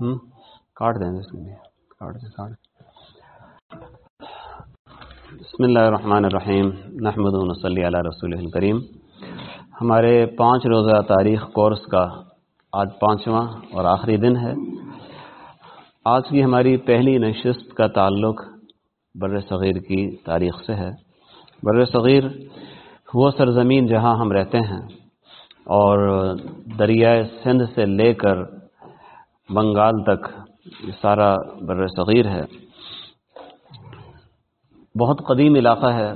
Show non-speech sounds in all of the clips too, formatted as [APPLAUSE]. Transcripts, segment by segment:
ہوں، کاٹ دیں اس کاٹ دیں کاٹ بسم اللہ الرحمن الرحیم نحمد صلی علی رسول الکریم۔ ہمارے پانچ روزہ تاریخ کورس کا آج پانچواں اور آخری دن ہے۔ آج کی ہماری پہلی نشست کا تعلق بر صغیر کی تاریخ سے ہے۔ بر صغیر وہ سرزمین جہاں ہم رہتے ہیں اور دریائے سندھ سے لے کر بنگال تک یہ سارا بر صغیر ہے۔ بہت قدیم علاقہ ہے،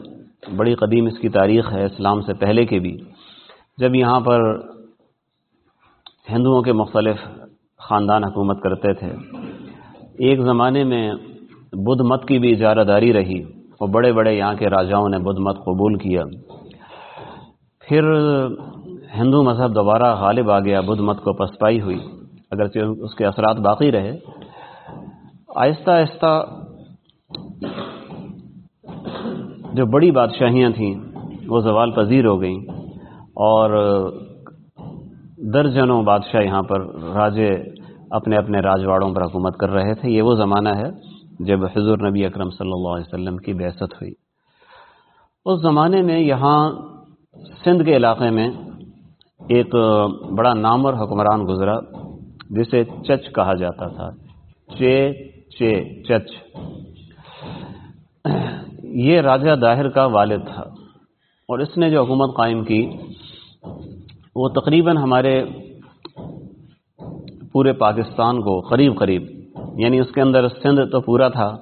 بڑی قدیم اس کی تاریخ ہے، اسلام سے پہلے کے بھی۔ جب یہاں پر ہندوؤں کے مختلف خاندان حکومت کرتے تھے، ایک زمانے میں بدھ مت کی بھی اجارہ داری رہی اور بڑے بڑے یہاں کے راجاؤں نے بدھ مت قبول کیا۔ پھر ہندو مذہب دوبارہ غالب آ گیا، بدھ مت کو پسپائی ہوئی۔ اگرچہ اس کے اثرات باقی رہے۔ آہستہ آہستہ جو بڑی بادشاہیاں تھیں، وہ زوال پذیر ہو گئیں اور درجنوں بادشاہ یہاں پر راجے اپنے اپنے راجواڑوں پر حکومت کر رہے تھے۔ یہ وہ زمانہ ہے جب حضور نبی اکرم صلی اللہ علیہ وسلم کی بحثت ہوئی۔ اس زمانے میں یہاں سندھ کے علاقے میں ایک بڑا نامور حکمران گزرا۔ جسے چچ کہا جاتا تھا۔ چے چے، چچ۔ یہ راجہ داہر کا والد تھا۔ اور اس نے جو حکومت قائم کی، وہ تقریباً ہمارے پورے پاکستان کو قریب قریب یعنی اس کے اندر سندھ تو پورا تھا،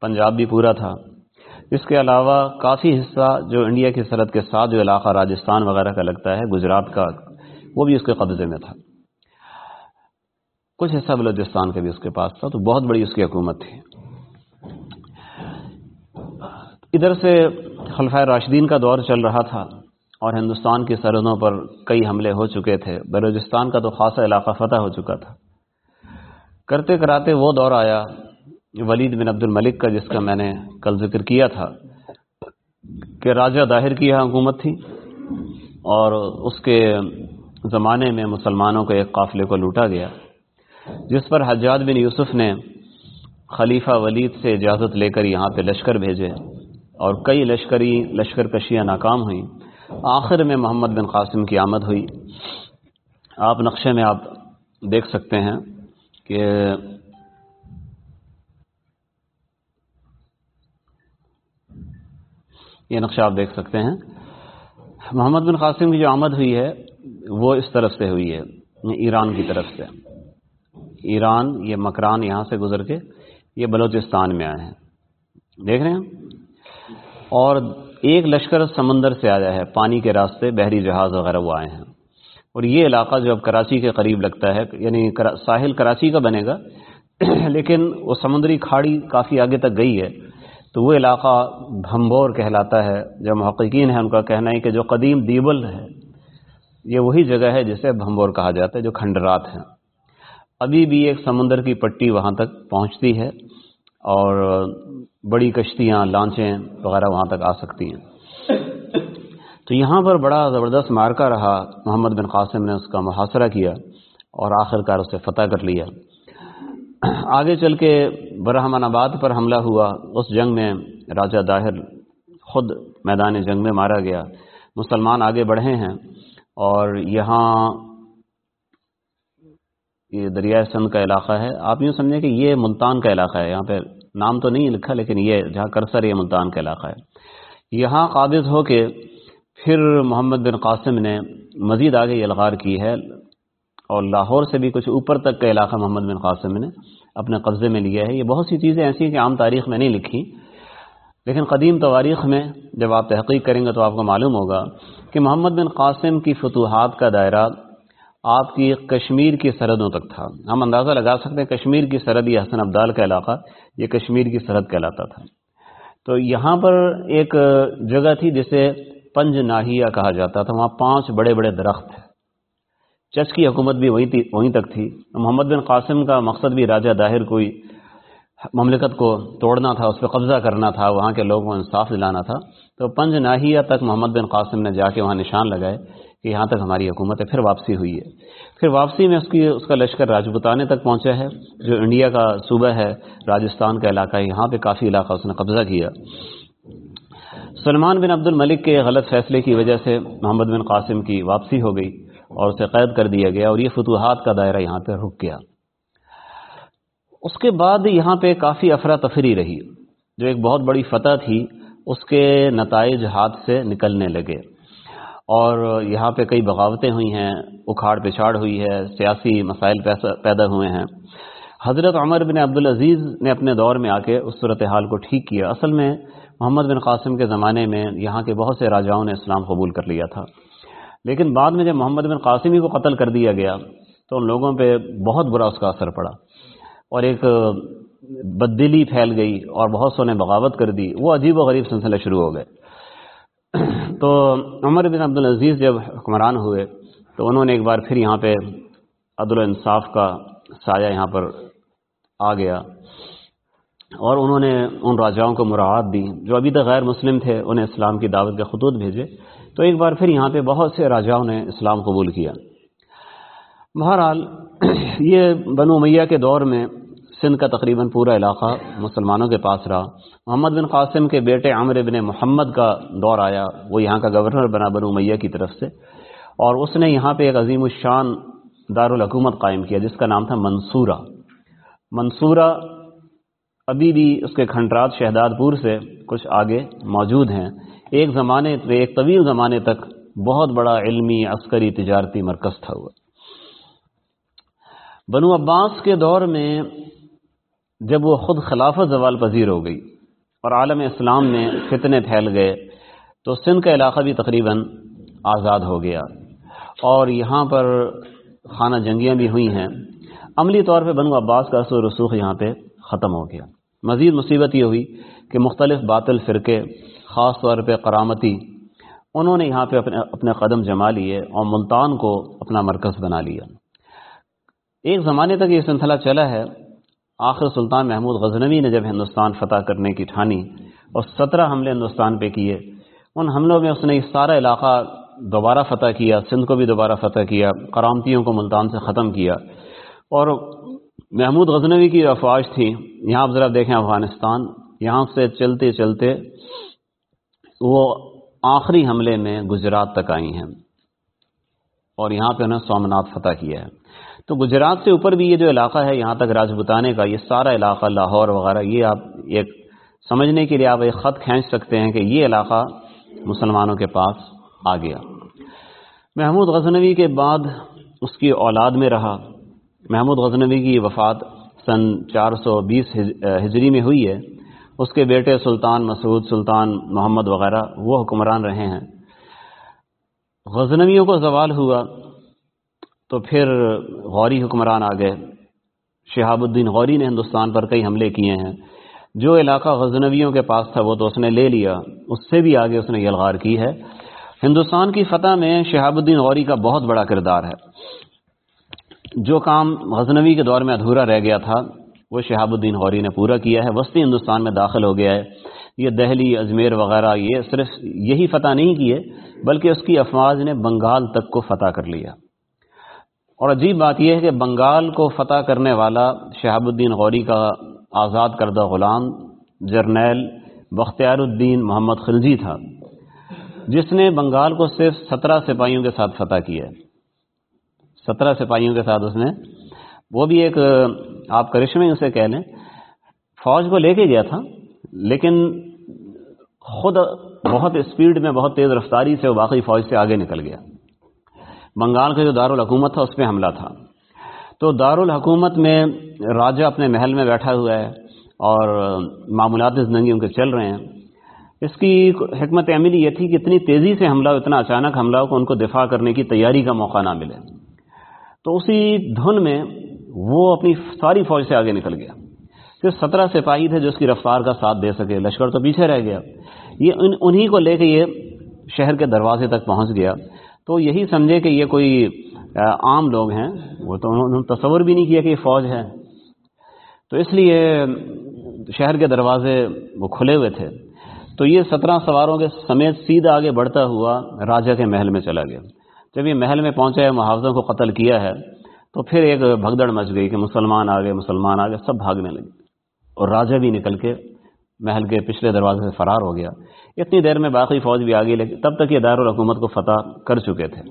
پنجاب بھی پورا تھا۔ اس کے علاوہ کافی حصہ جو انڈیا کی سرحد کے ساتھ جو علاقہ راجستھان وغیرہ کا لگتا ہے، گجرات کا، وہ بھی اس کے قبضے میں تھا۔ کچھ حصہ بلوچستان کا بھی اس کے پاس تھا، تو بہت بڑی اس کی حکومت تھی۔ ادھر سے خلفۂ راشدین کا دور چل رہا تھا اور ہندوستان کی سرحدوں پر کئی حملے ہو چکے تھے۔ بلوچستان کا تو خاصا علاقہ فتح ہو چکا تھا۔ کرتے کراتے وہ دور آیا ولید بن عبد الملک کا، جس کا میں نے کل ذکر کیا تھا کہ راجہ داہر کی یہاں حکومت تھی اور اس کے زمانے میں مسلمانوں کے ایک قافلے کو لوٹا گیا۔ جس پر حجاد بن یوسف نے خلیفہ ولید سے اجازت لے کر یہاں پہ لشکر بھیجے اور کئی لشکری لشکر کشیاں ناکام ہوئیں۔ آخر میں محمد بن قاسم کی آمد ہوئی۔ آپ نقشے میں آپ دیکھ سکتے ہیں کہ یہ نقشہ آپ دیکھ سکتے ہیں۔ محمد بن قاسم کی جو آمد ہوئی ہے، وہ اس طرف سے ہوئی ہے یعنی ایران کی طرف سے۔ ایران یہ مکران یہاں سے گزر کے یہ بلوچستان میں آئے ہیں۔ دیکھ رہے ہیں؟ اور ایک لشکر سمندر سے آیا ہے، پانی کے راستے بحری جہاز وغیرہ وہ آئے ہیں۔ اور یہ علاقہ جو اب کراچی کے قریب لگتا ہے یعنی ساحل کراچی کا بنے گا، [CLEARS THROAT] لیکن وہ سمندری کھاڑی کافی آگے تک گئی ہے۔ تو وہ علاقہ بھمبور کہلاتا ہے۔ جو محققین ہیں، ان کا کہنا ہے کہ جو قدیم دیبل ہے، یہ وہی جگہ ہے جسے بھمبور کہا جاتا ہے، جو کھنڈرات ہیں۔ ابھی بھی ایک سمندر کی پٹی وہاں تک پہنچتی ہے اور بڑی کشتیاں، لانچیں وغیرہ وہاں تک آ سکتی ہیں۔ تو یہاں پر بڑا زبردست مارکا رہا۔ محمد بن قاسم نے اس کا محاصرہ کیا اور آخر کار اسے فتح کر لیا۔ آگے چل کے برہمان آباد پر حملہ ہوا۔ اس جنگ میں راجہ داہر خود میدان جنگ میں مارا گیا۔ مسلمان آگے بڑھے ہیں اور یہاں یہ دریائے سندھ کا علاقہ ہے۔ آپ یوں سمجھیں کہ یہ ملتان کا علاقہ ہے۔ یہاں پہ نام تو نہیں لکھا، لیکن یہ جہاں کرسر یہ ملتان کا علاقہ ہے۔ یہاں قابض ہو کے پھر محمد بن قاسم نے مزید آگے یہ الغار کی ہے۔ اور لاہور سے بھی کچھ اوپر تک کا علاقہ محمد بن قاسم نے اپنے قبضے میں لیا ہے۔ یہ بہت سی چیزیں ایسی ہیں کہ عام تاریخ میں نہیں لکھی۔ لیکن قدیم تواریخ میں جب آپ تحقیق کریں گے تو آپ کو معلوم ہوگا کہ محمد بن قاسم کی فتوحات کا دائرہ آپ کی کشمیر کی سرحدوں تک تھا۔ ہم اندازہ لگا سکتے ہیں کشمیر کی سرحد یہ حسن عبدال کا علاقہ، یہ کشمیر کی سرحد کہلاتا تھا۔ تو یہاں پر ایک جگہ تھی جسے پنج ناہیا کہا جاتا تھا، وہاں پانچ بڑے بڑے درخت تھے چچ کی حکومت بھی وہیں تھی، وہیں تک تھی۔ محمد بن قاسم کا مقصد بھی راجہ داہر کوئی مملکت کو توڑنا تھا، اس پہ قبضہ کرنا تھا، وہاں کے لوگوں کو انصاف دلانا تھا۔ تو پنج ناہیا تک محمد بن قاسم نے جا کے وہاں نشان لگائے۔ کہ یہاں تک ہماری حکومت ہے، پھر واپسی ہوئی ہے۔ پھر واپسی میں اس کی، اس کا لشکر راجپوتانے تک پہنچا ہے، جو انڈیا کا صوبہ ہے راجستھان کا علاقہ ہے، یہاں پہ کافی علاقہ اس نے قبضہ کیا۔ سلمان بن عبد الملک کے غلط فیصلے کی وجہ سے محمد بن قاسم کی واپسی ہو گئی اور اسے قید کر دیا گیا اور یہ فتوحات کا دائرہ یہاں پہ رک گیا۔ اس کے بعد یہاں پہ کافی افراتفری رہی۔ جو ایک بہت بڑی فتح تھی، اس کے نتائج ہاتھ سے نکلنے لگے۔ اور یہاں پہ کئی بغاوتیں ہوئی ہیں، اکھاڑ پچھاڑ ہوئی ہے، سیاسی مسائل پیدا ہوئے ہیں۔ حضرت عمر بن عبدالعزیز نے اپنے دور میں آ کے اس صورتحال کو ٹھیک کیا۔ اصل میں محمد بن قاسم کے زمانے میں یہاں کے بہت سے راجاؤں نے اسلام قبول کر لیا تھا۔ لیکن بعد میں جب محمد بن قاسمی کو قتل کر دیا گیا، تو ان لوگوں پہ بہت برا اس کا اثر پڑا۔ اور ایک بددلی پھیل گئی اور بہت سو نے بغاوت کر دی۔ وہ عجیب و غریب سلسلے شروع ہو گئے۔ تو عمر بن عبدالعزیز جب حکمران ہوئے تو انہوں نے ایک بار پھر یہاں پہ عدل و انصاف کا سایہ یہاں پر آ گیا اور انہوں نے ان راجاؤں کو مراعات دی جو ابھی تک غیر مسلم تھے، انہیں اسلام کی دعوت کے خطوط بھیجے۔ تو ایک بار پھر یہاں پہ بہت سے راجاؤں نے اسلام قبول کیا۔ بہرحال، یہ بنو میاں کے دور میں سندھ کا تقریباً پورا علاقہ مسلمانوں کے پاس رہا۔ محمد بن قاسم کے بیٹے عامر بن محمد کا دور آیا، وہ یہاں کا گورنر بنا بنو میاں کی طرف سے۔ اور اس نے یہاں پہ ایک عظیم الشان دارالحکومت قائم کیا، جس کا نام تھا منصورہ۔ منصورہ ابھی بھی اس کے کھنڈرات شہداد پور سے کچھ آگے موجود ہیں۔ ایک زمانے ایک طویل زمانے تک بہت بڑا علمی، عسکری، تجارتی مرکز تھا ہوا بنو عباس کے دور میں جب وہ خود خلافت زوال پذیر ہو گئی اور عالم اسلام میں فتنے پھیل گئے، تو سندھ کا علاقہ بھی تقریباً آزاد ہو گیا۔ اور یہاں پر خانہ جنگیاں بھی ہوئی ہیں۔ عملی طور پہ بنو عباس کا اثر رسوخ یہاں پہ ختم ہو گیا۔ مزید مصیبت یہ ہوئی کہ مختلف باطل فرقے، خاص طور پہ کرامتی انہوں نے یہاں پہ اپنے اپنے قدم جما لیے اور ملتان کو اپنا مرکز بنا لیا۔ ایک زمانے تک یہ سلسلہ چلا ہے۔ آخر سلطان محمود غزنوی نے جب ہندوستان فتح کرنے کی ٹھانی اور سترہ حملے ہندوستان پہ کیے، ان حملوں میں اس نے سارا علاقہ دوبارہ فتح کیا، سندھ کو بھی دوبارہ فتح کیا کرامتیوں کو ملتان سے ختم کیا۔ اور محمود غزنوی کی افواج تھی، یہاں آپ ذرا دیکھیں افغانستان، یہاں سے چلتے چلتے وہ آخری حملے میں گجرات تک آئی ہیں اور یہاں پہ انہیں سومناتھ فتح کیا ہے۔ تو گجرات سے اوپر بھی یہ جو علاقہ ہے، یہاں تک راجپوتانے کا، یہ سارا علاقہ لاہور وغیرہ، یہ آپ ایک سمجھنے کے لیے آپ ایک خط کھینچ سکتے ہیں کہ یہ علاقہ مسلمانوں کے پاس آ گیا۔ محمود غزنوی کے بعد اس کی اولاد میں رہا۔ محمود غزنوی کی وفات سن چار سو بیس ہجری میں ہوئی ہے۔ اس کے بیٹے سلطان مسعود سلطان محمد وغیرہ وہ حکمران رہے ہیں۔ غزنویوں کو زوال ہوا۔ تو پھر غوری حکمران آ گئے۔ شہاب الدین غوری نے ہندوستان پر کئی حملے کیے ہیں۔ جو علاقہ غزنویوں کے پاس تھا وہ تو اس نے لے لیا۔ اس سے بھی آگے اس نے یلغار کی ہے۔ ہندوستان کی فتح میں شہاب الدین غوری کا بہت بڑا کردار ہے۔ جو کام غزنوی کے دور میں ادھورا رہ گیا تھا، وہ شہاب الدین غوری نے پورا کیا ہے۔ وسطی ہندوستان میں داخل ہو گیا ہے۔ یہ دہلی، اجمیر وغیرہ، یہ صرف یہی فتح نہیں کیے، بلکہ اس کی افواج نے بنگال تک کو فتح کر لیا۔ اور عجیب بات یہ ہے کہ بنگال کو فتح کرنے والا شہاب الدین غوری کا آزاد کردہ غلام جرنیل بختیار الدین محمد خلجی تھا، جس نے بنگال کو صرف سترہ سپاہیوں کے ساتھ فتح کیا ہے۔ سترہ سپاہیوں کے ساتھ اس نے، وہ بھی ایک، آپ کرشمے اسے کہہ لیں، فوج کو لے کے گیا تھا، لیکن خود بہت اسپیڈ میں بہت تیز رفتاری سے وہ باقی فوج سے آگے نکل گیا۔ بنگال کا جو دارالحکومت تھا، اس پہ حملہ تھا۔ تو دارالحکومت میں راجہ اپنے محل میں بیٹھا ہوا ہے اور معمولات زندگی ان کے چل رہے ہیں۔ اس کی حکمت عملی یہ تھی کہ اتنی تیزی سے حملہ ہو اتنا اچانک حملہ ہو ان کو دفاع کرنے کی تیاری کا موقع نہ ملے۔ تو اسی دھن میں وہ اپنی ساری فوج سے آگے نکل گیا۔ صرف سترہ سپاہی تھے جو اس کی رفتار کا ساتھ دے سکے۔ لشکر تو پیچھے رہ گیا۔ یہ ان، انہی کو لے کے یہ شہر کے دروازے تک پہنچ گیا۔ تو یہی سمجھے کہ یہ کوئی عام لوگ ہیں، وہ تو انہوں نے تصور بھی نہیں کیا کہ یہ فوج ہے۔ تو اس لیے شہر کے دروازے وہ کھلے ہوئے تھے۔ تو یہ سترہ سواروں کے سمیت سیدھا آگے بڑھتا ہوا راجہ کے محل میں چلا گیا۔ جب یہ محل میں پہنچا ہے محافظوں کو قتل کیا ہے، تو پھر ایک بھگدڑ مچ گئی کہ مسلمان آ گئے، مسلمان آ گئے، سب بھاگنے لگے۔ اور راجہ بھی نکل کے محل کے پچھلے دروازے سے فرار ہو گیا۔ اتنی دیر میں باقی فوج بھی آ گئی لیکن تب تک یہ دارالحکومت کو فتح کر چکے تھے۔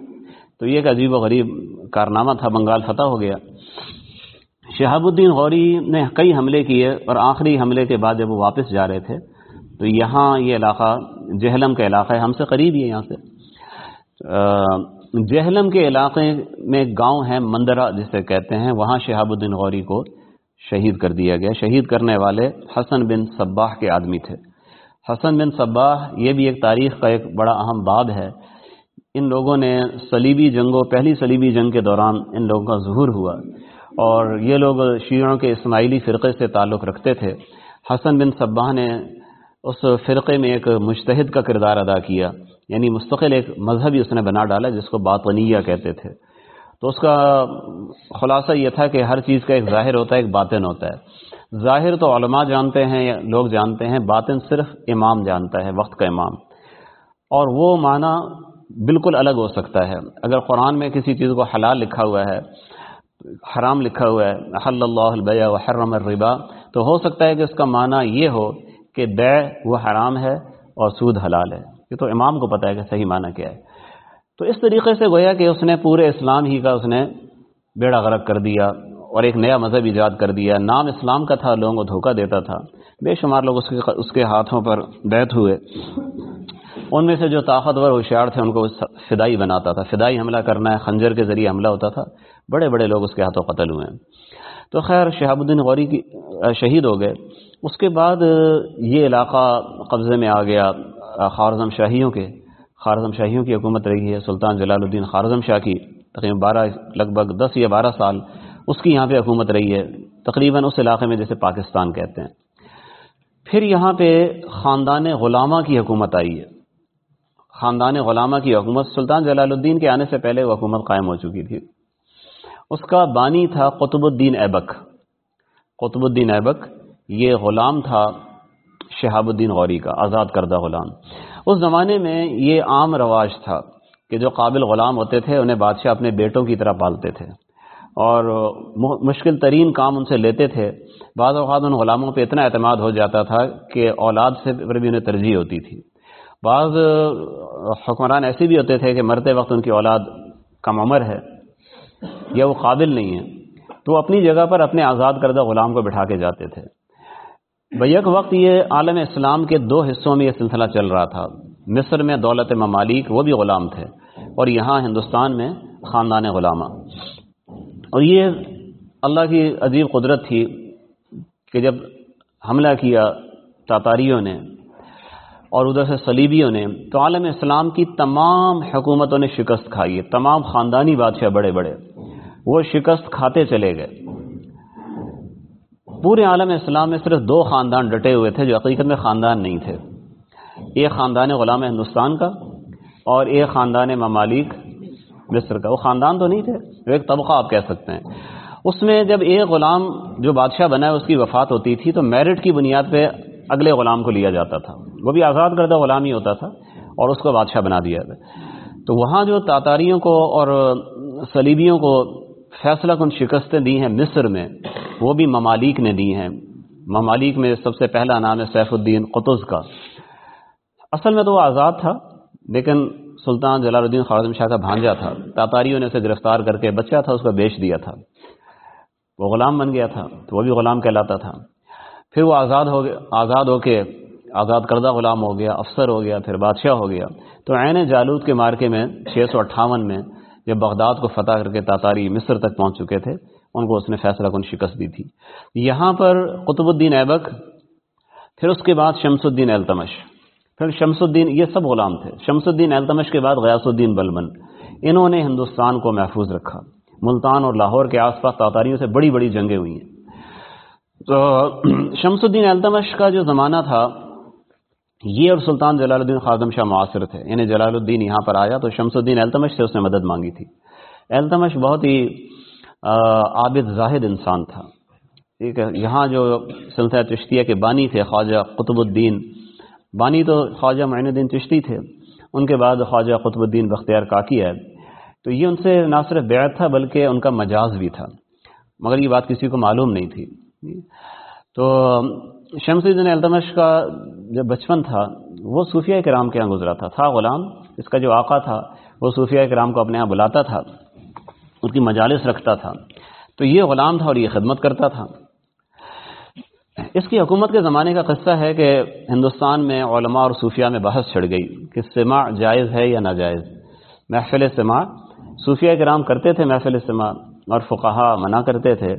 تو یہ ایک عجیب و غریب کارنامہ تھا، بنگال فتح ہو گیا۔ شہاب الدین غوری نے کئی حملے کیے اور آخری حملے کے بعد جب وہ واپس جا رہے تھے، تو یہاں یہ علاقہ جہلم کا علاقہ ہے، ہم سے قریب ہی ہے یہاں سے۔ جہلم کے علاقے میں گاؤں ہے مندرہ، جسے کہتے ہیں۔ وہاں شہاب الدین غوری کو شہید کر دیا گیا۔ شہید کرنے والے حسن بن صباح کے آدمی تھے۔ حسن بن صباح یہ بھی ایک تاریخ کا ایک بڑا اہم باب ہے۔ ان لوگوں نے صلیبی جنگوں، پہلی صلیبی جنگ کے دوران ان لوگوں کا ظہور ہوا اور یہ لوگ شیعوں کے اسماعیلی فرقے سے تعلق رکھتے تھے۔ حسن بن صباح نے اس فرقے میں ایک مشتحد کا کردار ادا کیا یعنی مستقل ایک مذہبی اس نے بنا ڈالا جس کو باطنیہ کہتے تھے۔ تو اس کا خلاصہ یہ تھا کہ ہر چیز کا ایک ظاہر ہوتا ہے، ایک باطن ہوتا ہے۔ ظاہر تو علماء جانتے ہیں یا لوگ جانتے ہیں، باطن صرف امام جانتا ہے، وقت کا امام۔ اور وہ معنی بالکل الگ ہو سکتا ہے۔ اگر قرآن میں کسی چیز کو حلال لکھا ہوا ہے، حرام لکھا ہوا ہے حل اللہ البیع و حرم الربا، تو ہو سکتا ہے کہ اس کا معنی یہ ہو کہ بے وہ حرام ہے اور سود حلال ہے۔ یہ تو امام کو پتہ ہے کہ صحیح معنی کیا ہے۔ تو اس طریقے سے گویا کہ اس نے پورے اسلام ہی کا اس نے بیڑا غرق کر دیا۔ اور ایک نیا مذہب ایجاد کر دیا۔ نام اسلام کا تھا، لوگوں کو دھوکہ دیتا تھا۔ بے شمار لوگ اس کے اس کے ہاتھوں پر بیت ہوئے۔ ان میں سے جو طاقتور ہوشیار تھے، ان کو فدائی بناتا تھا۔ فدائی حملہ کرنا ہے، خنجر کے ذریعے حملہ ہوتا تھا۔ بڑے بڑے لوگ اس کے ہاتھوں قتل ہوئے۔ ہیں تو خیر، شہاب الدین غوری کی شہید ہو گئے۔ اس کے بعد، یہ علاقہ قبضے میں آ گیا خارزم شاہیوں کے۔ خارزم شاہیوں کی حکومت رہی ہے، سلطان جلال الدین خارزم شاہ کی تقریباً بارہ، لگ بھگ دس یا بارہ سال اس کی یہاں پہ حکومت رہی ہے، تقریباً اس علاقے میں جیسے پاکستان کہتے ہیں۔ پھر یہاں پہ خاندان غلامہ کی حکومت آئی ہے۔ خاندان غلامہ کی حکومت سلطان جلال الدین کے آنے سے پہلے وہ حکومت قائم ہو چکی تھی۔ اس کا بانی تھا قطب الدین ایبک۔ قطب الدین ایبک یہ غلام تھا شہاب الدین غوری کا، آزاد کردہ غلام۔ اس زمانے میں یہ عام رواج تھا کہ جو قابل غلام ہوتے تھے، انہیں بادشاہ اپنے بیٹوں کی طرح پالتے تھے۔ اور مشکل ترین کام ان سے لیتے تھے۔ بعض اوقات ان غلاموں پہ اتنا اعتماد ہو جاتا تھا کہ اولاد سے پر بھی انہیں ترجیح ہوتی تھی۔ بعض حکمران ایسے بھی ہوتے تھے کہ مرتے وقت ان کی اولاد کم عمر ہے یا وہ قابل نہیں ہے، تو وہ اپنی جگہ پر اپنے آزاد کردہ غلام کو بٹھا کے جاتے تھے۔ بیک وقت یہ عالم اسلام کے دو حصوں میں یہ سلسلہ چل رہا تھا۔ مصر میں دولت ممالک وہ بھی غلام تھے اور یہاں ہندوستان میں خاندان غلامہ۔ اور یہ اللہ کی عجیب قدرت تھی کہ جب حملہ کیا تاتاریوں نے اور ادھر سے صلیبیوں نے، تو عالم اسلام کی تمام حکومتوں نے شکست کھائی۔ ہے تمام خاندانی بادشاہ بڑے بڑے، وہ شکست کھاتے چلے گئے۔ پورے عالم اسلام میں صرف دو خاندان ڈٹے ہوئے تھے جو حقیقت میں خاندان نہیں تھے۔ ایک خاندان غلام ہندوستان کا اور ایک خاندان ممالک مصر کا، وہ خاندان تو نہیں تھے، وہ ایک طبقہ آپ کہہ سکتے ہیں۔ اس میں جب ایک غلام جو بادشاہ بنا ہے، اس کی وفات ہوتی تھی، تو میرٹ کی بنیاد پہ اگلے غلام کو لیا جاتا تھا۔ وہ بھی آزاد کردہ غلام ہی ہوتا تھا اور اس کو بادشاہ بنا دیا تھا تو وہاں جو تاتاریوں کو اور صلیبیوں کو فیصلہ کن شکستیں دی ہیں مصر میں، وہ بھی ممالک نے دی ہیں۔ ممالک میں سب سے پہلا نام ہے سیف الدین قطز کا۔ اصل میں تو وہ آزاد تھا، لیکن سلطان جلال الدین خارزم شاہ کا بھانجا تھا، تاتاریوں نے اسے گرفتار کر کے بچہ تھا، اس کو بیچ دیا تھا۔ وہ غلام بن گیا تھا، تو وہ بھی غلام کہلاتا تھا۔ پھر وہ آزاد ہو گیا آزاد ہو کے آزاد کردہ غلام ہو گیا، افسر ہو گیا، پھر بادشاہ ہو گیا۔ تو عین جالود کے مارکے میں چھ سو اٹھاون میں جب بغداد کو فتح کر کے تاتاری مصر تک پہنچ چکے تھے، ان کو اس نے فیصلہ کن شکست دی تھی۔ یہاں پر قطب الدین ایبک، پھر اس کے بعد شمس الدین التمش۔ پھر شمس الدین، یہ سب غلام تھے۔ شمس الدین التمش کے بعد غیاس الدین بلبن انہوں نے ہندوستان کو محفوظ رکھا۔ ملتان اور لاہور کے آس پاس تاتاریوں سے بڑی بڑی جنگیں ہوئی ہیں۔ تو شمس الدین التمش کا جو زمانہ تھا، یہ اور سلطان جلال الدین خادم شاہ معاصر تھے۔ یعنی جلال الدین یہاں پر آیا تو شمس الدین التمش سے اس نے مدد مانگی تھی۔ التمش بہت ہی عابد زاہد انسان تھا۔ ٹھیک ہے، یہاں جو سلطہ چشتیہ کے بانی تھے، خواجہ قطب الدین بانی تو خواجہ معین الدین چشتی تھے، ان کے بعد خواجہ قطب الدین بختیار کاکی ہے۔ تو یہ ان سے نہ صرف بیعت تھا بلکہ ان کا مجاز بھی تھا۔ مگر یہ بات کسی کو معلوم نہیں تھی۔ تو شمس الدین التمش کا جو بچپن تھا، وہ صوفیہ کرام کے یہاں گزرا تھا۔ تھا غلام، اس کا جو آقا تھا، وہ صوفیہ کرام کو اپنے یہاں بلاتا تھا، ان کی مجالس رکھتا تھا۔ تو یہ غلام تھا اور یہ خدمت کرتا تھا۔ اس کی حکومت کے زمانے کا قصہ ہے کہ ہندوستان میں علماء اور صوفیہ میں بحث چھڑ گئی کہ سماع جائز ہے یا ناجائز۔ محفل سماع صوفیہ کرام کرتے تھے محفل سماع اور فقہا منع کرتے تھے۔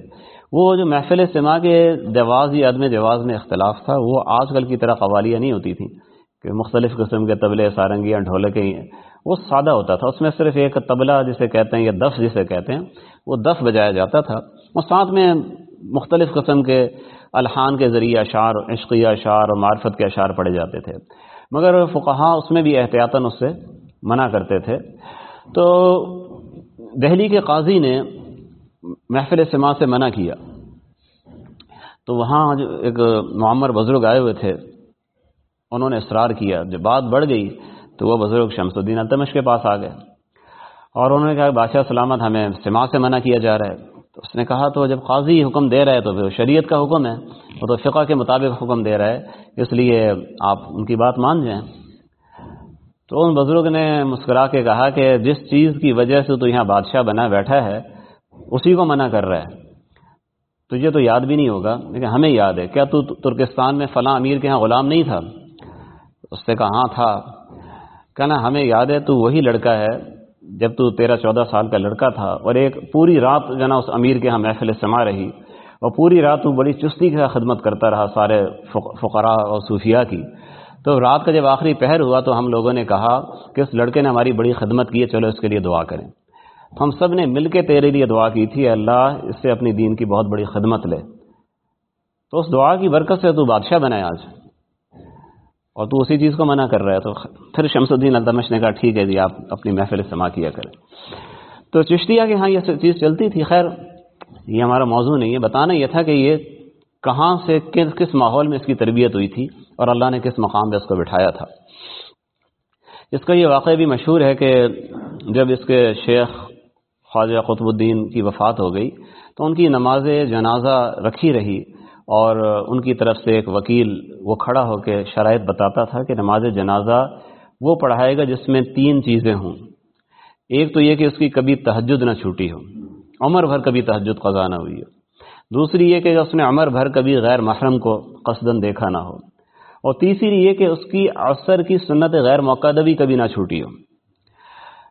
وہ جو محفل سماع کے جواز یا عدم جواز میں اختلاف تھا، وہ آج کل کی طرح قوالیاں نہیں ہوتی تھیں کہ مختلف قسم کے طبلے، سارنگیاں، ڈھولکیں، وہ سادہ ہوتا تھا۔ اس میں صرف ایک طبلہ جسے کہتے ہیں یا دف جسے کہتے ہیں، وہ دف بجایا جاتا تھا۔ اور ساتھ میں مختلف قسم کے الحان کے ذریعے اشعار عشقی اشعار اور معرفت کے اشعار پڑے جاتے تھے۔ مگر فقہا اس میں بھی احتیاطاً اس سے منع کرتے تھے۔ تو دہلی کے قاضی نے محفل سما سے منع کیا۔ تو وہاں جو ایک معمر بزرگ آئے ہوئے تھے، انہوں نے اصرار کیا۔ جب بات بڑھ گئی تو وہ بزرگ شمس الدین التمش کے پاس آ گئے اور انہوں نے کہا بادشاہ سلامت، ہمیں سما سے منع کیا جا رہا ہے۔ تو اس نے کہا تو جب قاضی حکم دے رہا ہے تو پھر شریعت کا حکم ہے وہ تو فقہ کے مطابق حکم دے رہا ہے اس لیے آپ ان کی بات مان جائیں۔ تو ان بزرگ نے مسکرا کے کہا کہ جس چیز کی وجہ سے تو یہاں بادشاہ بنا بیٹھا ہے، اسی کو منع کر رہا ہے۔ تجھے تو یاد بھی نہیں ہوگا، لیکن ہمیں یاد ہے، کیا تو ترکستان میں فلاں امیر کے یہاں غلام نہیں تھا؟ اس نے کہا ہاں تھا۔ کہنا ہمیں یاد ہے، تو وہی لڑکا ہے جب تو تیرہ چودہ سال کا لڑکا تھا اور ایک پوری رات جو نا اس امیر کے ہاں محفل سما رہی اور پوری رات تو بڑی چستی کے خدمت کرتا رہا سارے فقراء اور صوفیہ کی۔ تو رات کا جب آخری پہر ہوا تو ہم لوگوں نے کہا کہ اس لڑکے نے ہماری بڑی خدمت کی ہے، چلو اس کے لیے دعا کریں۔ ہم سب نے مل کے تیرے لیے دعا کی تھی اللہ اس سے اپنی دین کی بہت بڑی خدمت لے۔ تو اس دعا کی برکت سے تو بادشاہ بنائے آج۔ اور تو اسی چیز کو منع کر رہا ہے۔ تو پھر شمس الدین الدمش نے کہا، ٹھیک ہے جی آپ اپنی محفل سما کیا کریں۔ تو چشتیہ کہ ہاں یہ چیز چلتی تھی۔ خیر، یہ ہمارا موضوع نہیں ہے۔ بتانا یہ تھا کہ یہ کہاں سے کس کس ماحول میں اس کی تربیت ہوئی تھی اور اللہ نے کس مقام پہ اس کو بٹھایا تھا۔ اس کا یہ واقعہ بھی مشہور ہے کہ جب اس کے شیخ خواجہ قطب الدین کی وفات ہو گئی تو ان کی نماز جنازہ رکھی رہی۔ اور ان کی طرف سے ایک وکیل وہ کھڑا ہو کے شرائط بتاتا تھا کہ نماز جنازہ وہ پڑھائے گا جس میں تین چیزیں ہوں۔ ایک تو یہ کہ اس کی کبھی تہجد نہ چھوٹی ہو۔ عمر بھر کبھی تہجد قضا نہ ہوئی ہو۔ دوسری یہ کہ اس نے عمر بھر کبھی غیر محرم کو قصدن دیکھا نہ ہو۔ اور تیسری یہ کہ اس کی عصر کی سنت غیر موقع بھی کبھی نہ چھوٹی ہو۔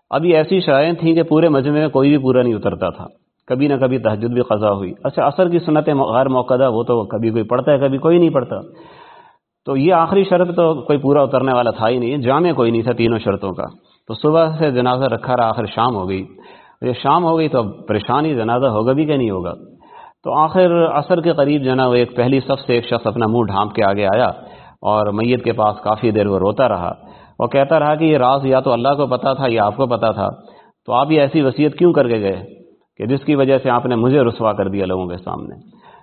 ابھی ایسی شرائط تھیں کہ پورے مجمع میں کوئی بھی پورا نہیں اترتا تھا۔ کبھی نہ کبھی تحجد بھی قضا ہوئی۔ اچھا اثر کی سنت غیر موقع وہ تو کبھی کوئی پڑھتا ہے، کبھی کوئی نہیں پڑھتا۔ تو یہ آخری شرط تو کوئی پورا اترنے والا تھا ہی نہیں جامع کوئی نہیں تھا تینوں شرطوں کا۔ تو صبح سے جنازہ رکھا رہا، آخر شام ہو گئی۔ یہ شام ہو گئی تو پریشانی جنازہ ہوگا بھی کہ نہیں ہوگا؟ تو آخر عصر کے قریب جو نا، وہ ایک پہلی سب سے ایک شخص اپنا منہ ڈھانپ کے آگے آیا اور میت کے پاس کافی دیر وہ روتا رہا۔ اور کہتا رہا کہ یہ راز یا تو اللہ کو پتا تھا یا آپ کو پتا تھا۔ تو آپ یہ ایسی وصیت کیوں کر کے گئے؟ کہ جس کی وجہ سے آپ نے مجھے رسوا کر دیا لوگوں کے سامنے۔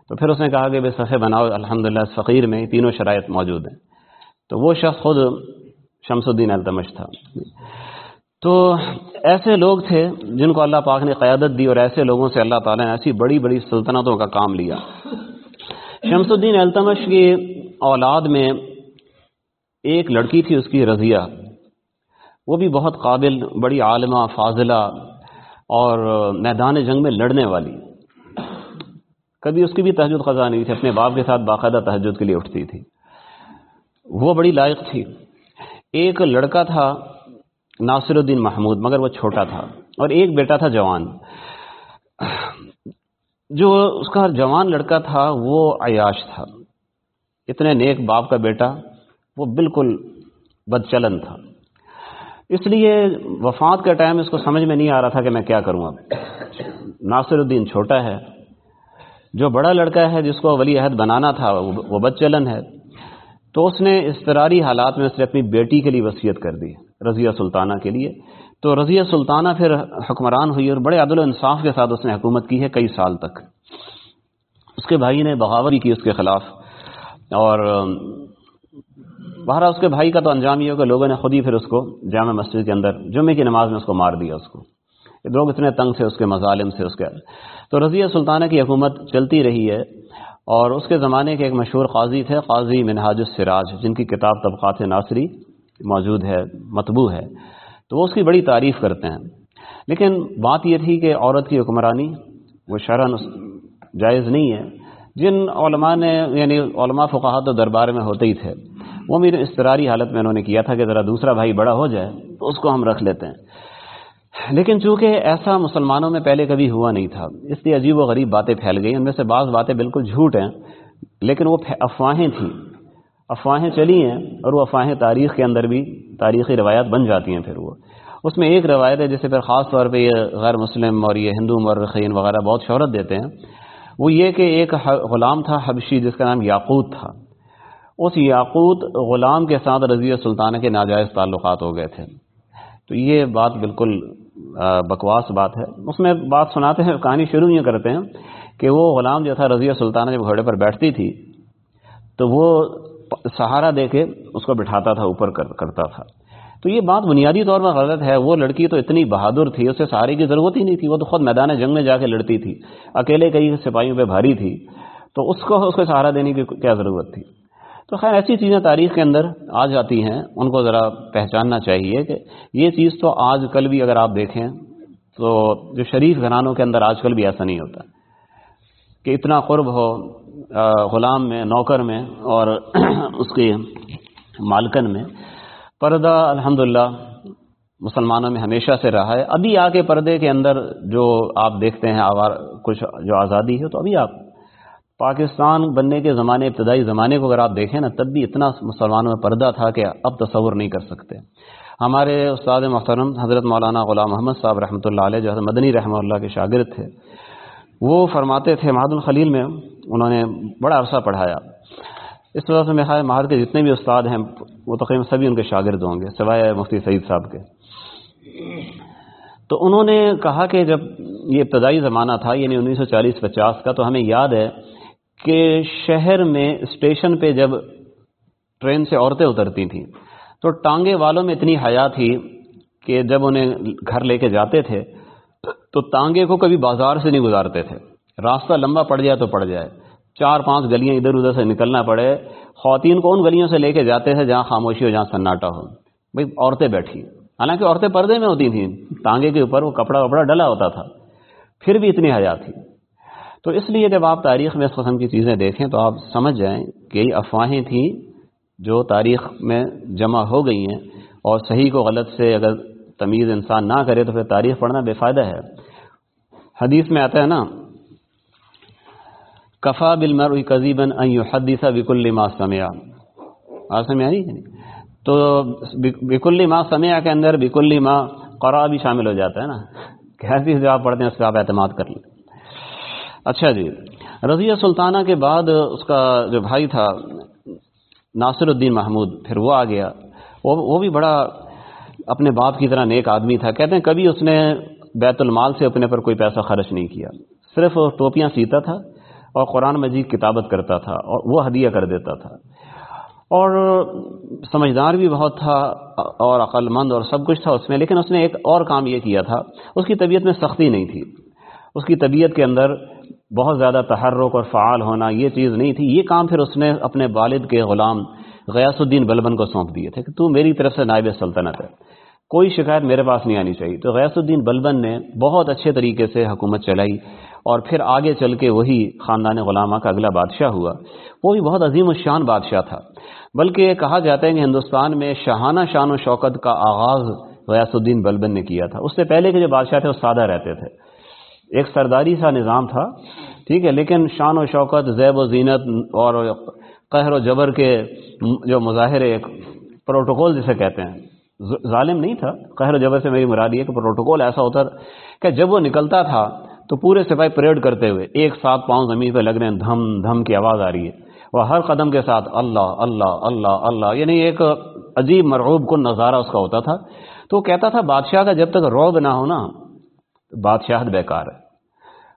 تو پھر اس نے کہا کہ بے صفحے بناؤ الحمد للہ فقیر میں تینوں شرائط موجود ہیں۔ تو وہ شخص خود شمس الدین التمش تھا۔ تو ایسے لوگ تھے جن کو اللہ پاک نے قیادت دی اور ایسے لوگوں سے اللہ تعالیٰ نے ایسی بڑی بڑی سلطنتوں کا کام لیا۔ شمس الدین التمش کی اولاد میں ایک لڑکی تھی، اس کی رضیہ۔ وہ بھی بہت قابل، بڑی عالمہ، فاضلہ اور میدان جنگ میں لڑنے والی۔ کبھی اس کی بھی تہجد خزاں نہیں تھی، اپنے باپ کے ساتھ باقاعدہ تہجد کے لیے اٹھتی تھی۔ وہ بڑی لائق تھی۔ ایک لڑکا تھا، ناصر الدین محمود، مگر وہ چھوٹا تھا اور ایک بیٹا تھا جوان۔ جو اس کا جوان لڑکا تھا، وہ عیاش تھا۔ اتنے نیک باپ کا بیٹا، وہ بالکل بد چلن تھا۔ اس لیے وفات کے ٹائم اس کو سمجھ میں نہیں آ رہا تھا کہ میں کیا کروں اب۔ ناصر الدین چھوٹا ہے۔ جو بڑا لڑکا ہے جس کو ولی عہد بنانا تھا، وہ بد چلن ہے۔ تو اس نے استراری حالات میں اس نے اپنی بیٹی کے لیے وصیت کر دی، رضیہ سلطانہ کے لیے۔ تو رضیہ سلطانہ پھر حکمران ہوئی اور بڑے عدل و انصاف کے ساتھ اس نے حکومت کی ہے کئی سال تک۔ اس کے بھائی نے بغاوت کی اس کے خلاف اور بہرحال اس کے بھائی کا تو انجام یہ ہو کہ لوگوں نے خود ہی پھر اس کو جامع مسجد کے اندر جمعے کی نماز میں اس کو مار دیا اس کو۔ لوگ اتنے تنگ سے اس کے مظالم سے اس کے۔ تو رضیہ سلطانہ کی حکومت چلتی رہی ہے اور اس کے زمانے کے ایک مشہور قاضی تھے، قاضی منہاج السراج، جن کی کتاب طبقات ناصری موجود ہے، مطبوع ہے۔ تو وہ اس کی بڑی تعریف کرتے ہیں۔ لیکن بات یہ تھی کہ عورت کی حکمرانی، وہ شرح جائز نہیں ہے۔ جن علماء نے یعنی علماء فقہ تو دربار میں ہوتے ہی تھے۔ وہ میرے استراری حالت میں انہوں نے کیا تھا کہ ذرا دوسرا بھائی بڑا ہو جائے تو اس کو ہم رکھ لیتے ہیں۔ لیکن چونکہ ایسا مسلمانوں میں پہلے کبھی ہوا نہیں تھا، اس لیے عجیب و غریب باتیں پھیل گئی، ان میں سے بعض باتیں بالکل جھوٹ ہیں، لیکن وہ افواہیں تھیں۔ افواہیں چلی ہیں اور وہ افواہیں تاریخ کے اندر بھی تاریخی روایات بن جاتی ہیں پھر وہ۔ اس میں ایک روایت ہے جسے پھر خاص طور پہ یہ غیر مسلم اور یہ ہندو مرخین وغیرہ بہت شہرت دیتے ہیں۔ وہ یہ کہ ایک غلام تھا حبشی، جس کا نام یاقوت تھا۔ اس یاقوت غلام کے ساتھ رضی سلطانہ کے ناجائز تعلقات ہو گئے تھے۔ تو یہ بات بالکل بکواس بات ہے۔ اس میں بات سناتے ہیں، کہانی شروع یہ کرتے ہیں کہ وہ غلام جو تھا رضیہ سلطانہ جب گھوڑے پر بیٹھتی تھی، تو وہ سہارا دے کے اس کو بٹھاتا تھا، اوپر کرتا تھا۔ تو یہ بات بنیادی طور پر غلط ہے۔ وہ لڑکی تو اتنی بہادر تھی، اسے سہارے کی ضرورت ہی نہیں تھی۔ وہ تو خود میدان جنگ میں جا کے لڑتی تھی۔ اکیلے کئی سپاہیوں پہ بھاری تھی۔ تو اس کو اس کو سہارا دینے کی کیا ضرورت تھی؟ تو خیر ایسی چیزیں تاریخ کے اندر آ جاتی ہیں، ان کو ذرا پہچاننا چاہیے کہ یہ چیز تو آج کل بھی اگر آپ دیکھیں تو جو شریف گھرانوں کے اندر آج کل بھی ایسا نہیں ہوتا۔ کہ اتنا قرب ہو غلام میں، نوکر میں اور [CLEARS THROAT] اس کی مالکن میں۔ پردہ الحمد مسلمانوں میں ہمیشہ سے رہا ہے۔ ابھی آ کے پردے کے اندر جو آپ دیکھتے ہیں، آوار، کچھ جو آزادی ہے، تو ابھی آپ پاکستان بننے کے زمانے، ابتدائی زمانے کو اگر آپ دیکھیں نا، تب بھی اتنا مسلمانوں میں پردہ تھا کہ اب تصور نہیں کر سکتے۔ ہمارے استاد محترم حضرت مولانا غلام محمد صاحب رحمۃ اللہ علیہ جو حضرت مدنی رحمہ اللہ کے شاگرد تھے، وہ فرماتے تھے مہاد الخلیل میں، انہوں نے بڑا عرصہ پڑھایا۔ اس وجہ سے میں خیال مہار کے جتنے بھی استاد ہیں، وہ تقریباً سبھی ان کے شاگرد ہوں گے، سوائے مفتی سعید صاحب کے۔ تو انہوں نے کہا کہ جب یہ ابتدائی زمانہ تھا یعنی انیس سو چالیس پچاس کا، تو ہمیں یاد ہے کہ شہر میں اسٹیشن پہ جب ٹرین سے عورتیں اترتی تھیں، تو ٹانگے والوں میں اتنی حیا تھی کہ جب انہیں گھر لے کے جاتے تھے، تو ٹانگے کو کبھی بازار سے نہیں گزارتے تھے۔ راستہ لمبا پڑ جائے تو پڑ جائے۔ چار پانچ گلیاں ادھر ادھر سے نکلنا پڑے۔ خواتین کو ان گلیوں سے لے کے جاتے تھے جہاں خاموشی ہو، جہاں سناٹا ہو۔ بھائی عورتیں بیٹھی۔ حالانکہ عورتیں پردے میں ہوتی تھیں۔ ٹانگے کے اوپر وہ کپڑا وپڑا ڈلا ہوتا تھا۔ پھر بھی اتنی حیا تھی۔ تو اس لیے جب آپ تاریخ میں اس قسم کی چیزیں دیکھیں تو آپ سمجھ جائیں کہ یہ افواہیں تھیں جو تاریخ میں جمع ہو گئی ہیں اور صحیح کو غلط سے اگر تمیز انسان نہ کرے تو پھر تاریخ پڑھنا بے فائدہ ہے۔ حدیث میں آتا ہے نا، کفا بل مر قزیبن حدیثہ بک الما سمیا آج سمے آئی تو بک الما سمیا کے اندر بک الما قرا بھی شامل ہو جاتا ہے نا۔ کہ کیسی جو آپ پڑھتے ہیں اس پہ آپ اعتماد کر لیں۔ اچھا جی۔ رضیہ سلطانہ کے بعد اس کا جو بھائی تھا، ناصر الدین محمود، پھر وہ آ گیا۔ وہ بھی بڑا اپنے باپ کی طرح نیک آدمی تھا۔ کہتے ہیں کبھی اس نے بیت المال سے اپنے پر کوئی پیسہ خرچ نہیں کیا۔ صرف ٹوپیاں سیتا تھا اور قرآن مجید کتابت کرتا تھا اور وہ ہدیہ کر دیتا تھا۔ اور سمجھدار بھی بہت تھا اور عقل مند اور سب کچھ تھا اس میں، لیکن اس نے ایک اور کام یہ کیا تھا۔ اس کی طبیعت میں سختی نہیں تھی۔ اس کی طبیعت کے اندر بہت زیادہ تحرک اور فعال ہونا یہ چیز نہیں تھی۔ یہ کام پھر اس نے اپنے والد کے غلام غیاس الدین بلبن کو سونپ دیے تھے کہ تو میری طرف سے نائب سلطنت ہے۔ کوئی شکایت میرے پاس نہیں آنی چاہیے۔ تو غیاس الدین بلبن نے بہت اچھے طریقے سے حکومت چلائی اور پھر آگے چل کے وہی خاندان غلامہ کا اگلا بادشاہ ہوا۔ وہ بھی بہت عظیم الشان بادشاہ تھا۔ بلکہ یہ کہا جاتا ہے کہ ہندوستان میں شاہانہ شان و شوکت کا آغاز غیاس الدین بلبن نے کیا تھا۔ اس سے پہلے کے جو بادشاہ تھے وہ سادہ رہتے تھے۔ ایک سرداری سا نظام تھا، ٹھیک ہے، لیکن شان و شوکت، زیب و زینت اور قہر و جبر کے جو مظاہرے، ایک پروٹوکول جسے کہتے ہیں، ظالم نہیں تھا۔ قہر و جبر سے میری مراد یہ کہ پروٹوکول ایسا ہوتا، کہ جب وہ نکلتا تھا تو پورے سپاہی پریڈ کرتے ہوئے، ایک ساتھ پاؤں زمین پہ لگ رہے ہیں، دھم دھم کی آواز آ رہی ہے۔ وہ ہر قدم کے ساتھ اللہ اللہ اللہ اللہ یعنی ایک عجیب مرعوب کن نظارہ اس کا ہوتا تھا۔ تو وہ کہتا تھا، بادشاہ کا جب تک روب نہ ہونا بادشاہت بیکار ہے۔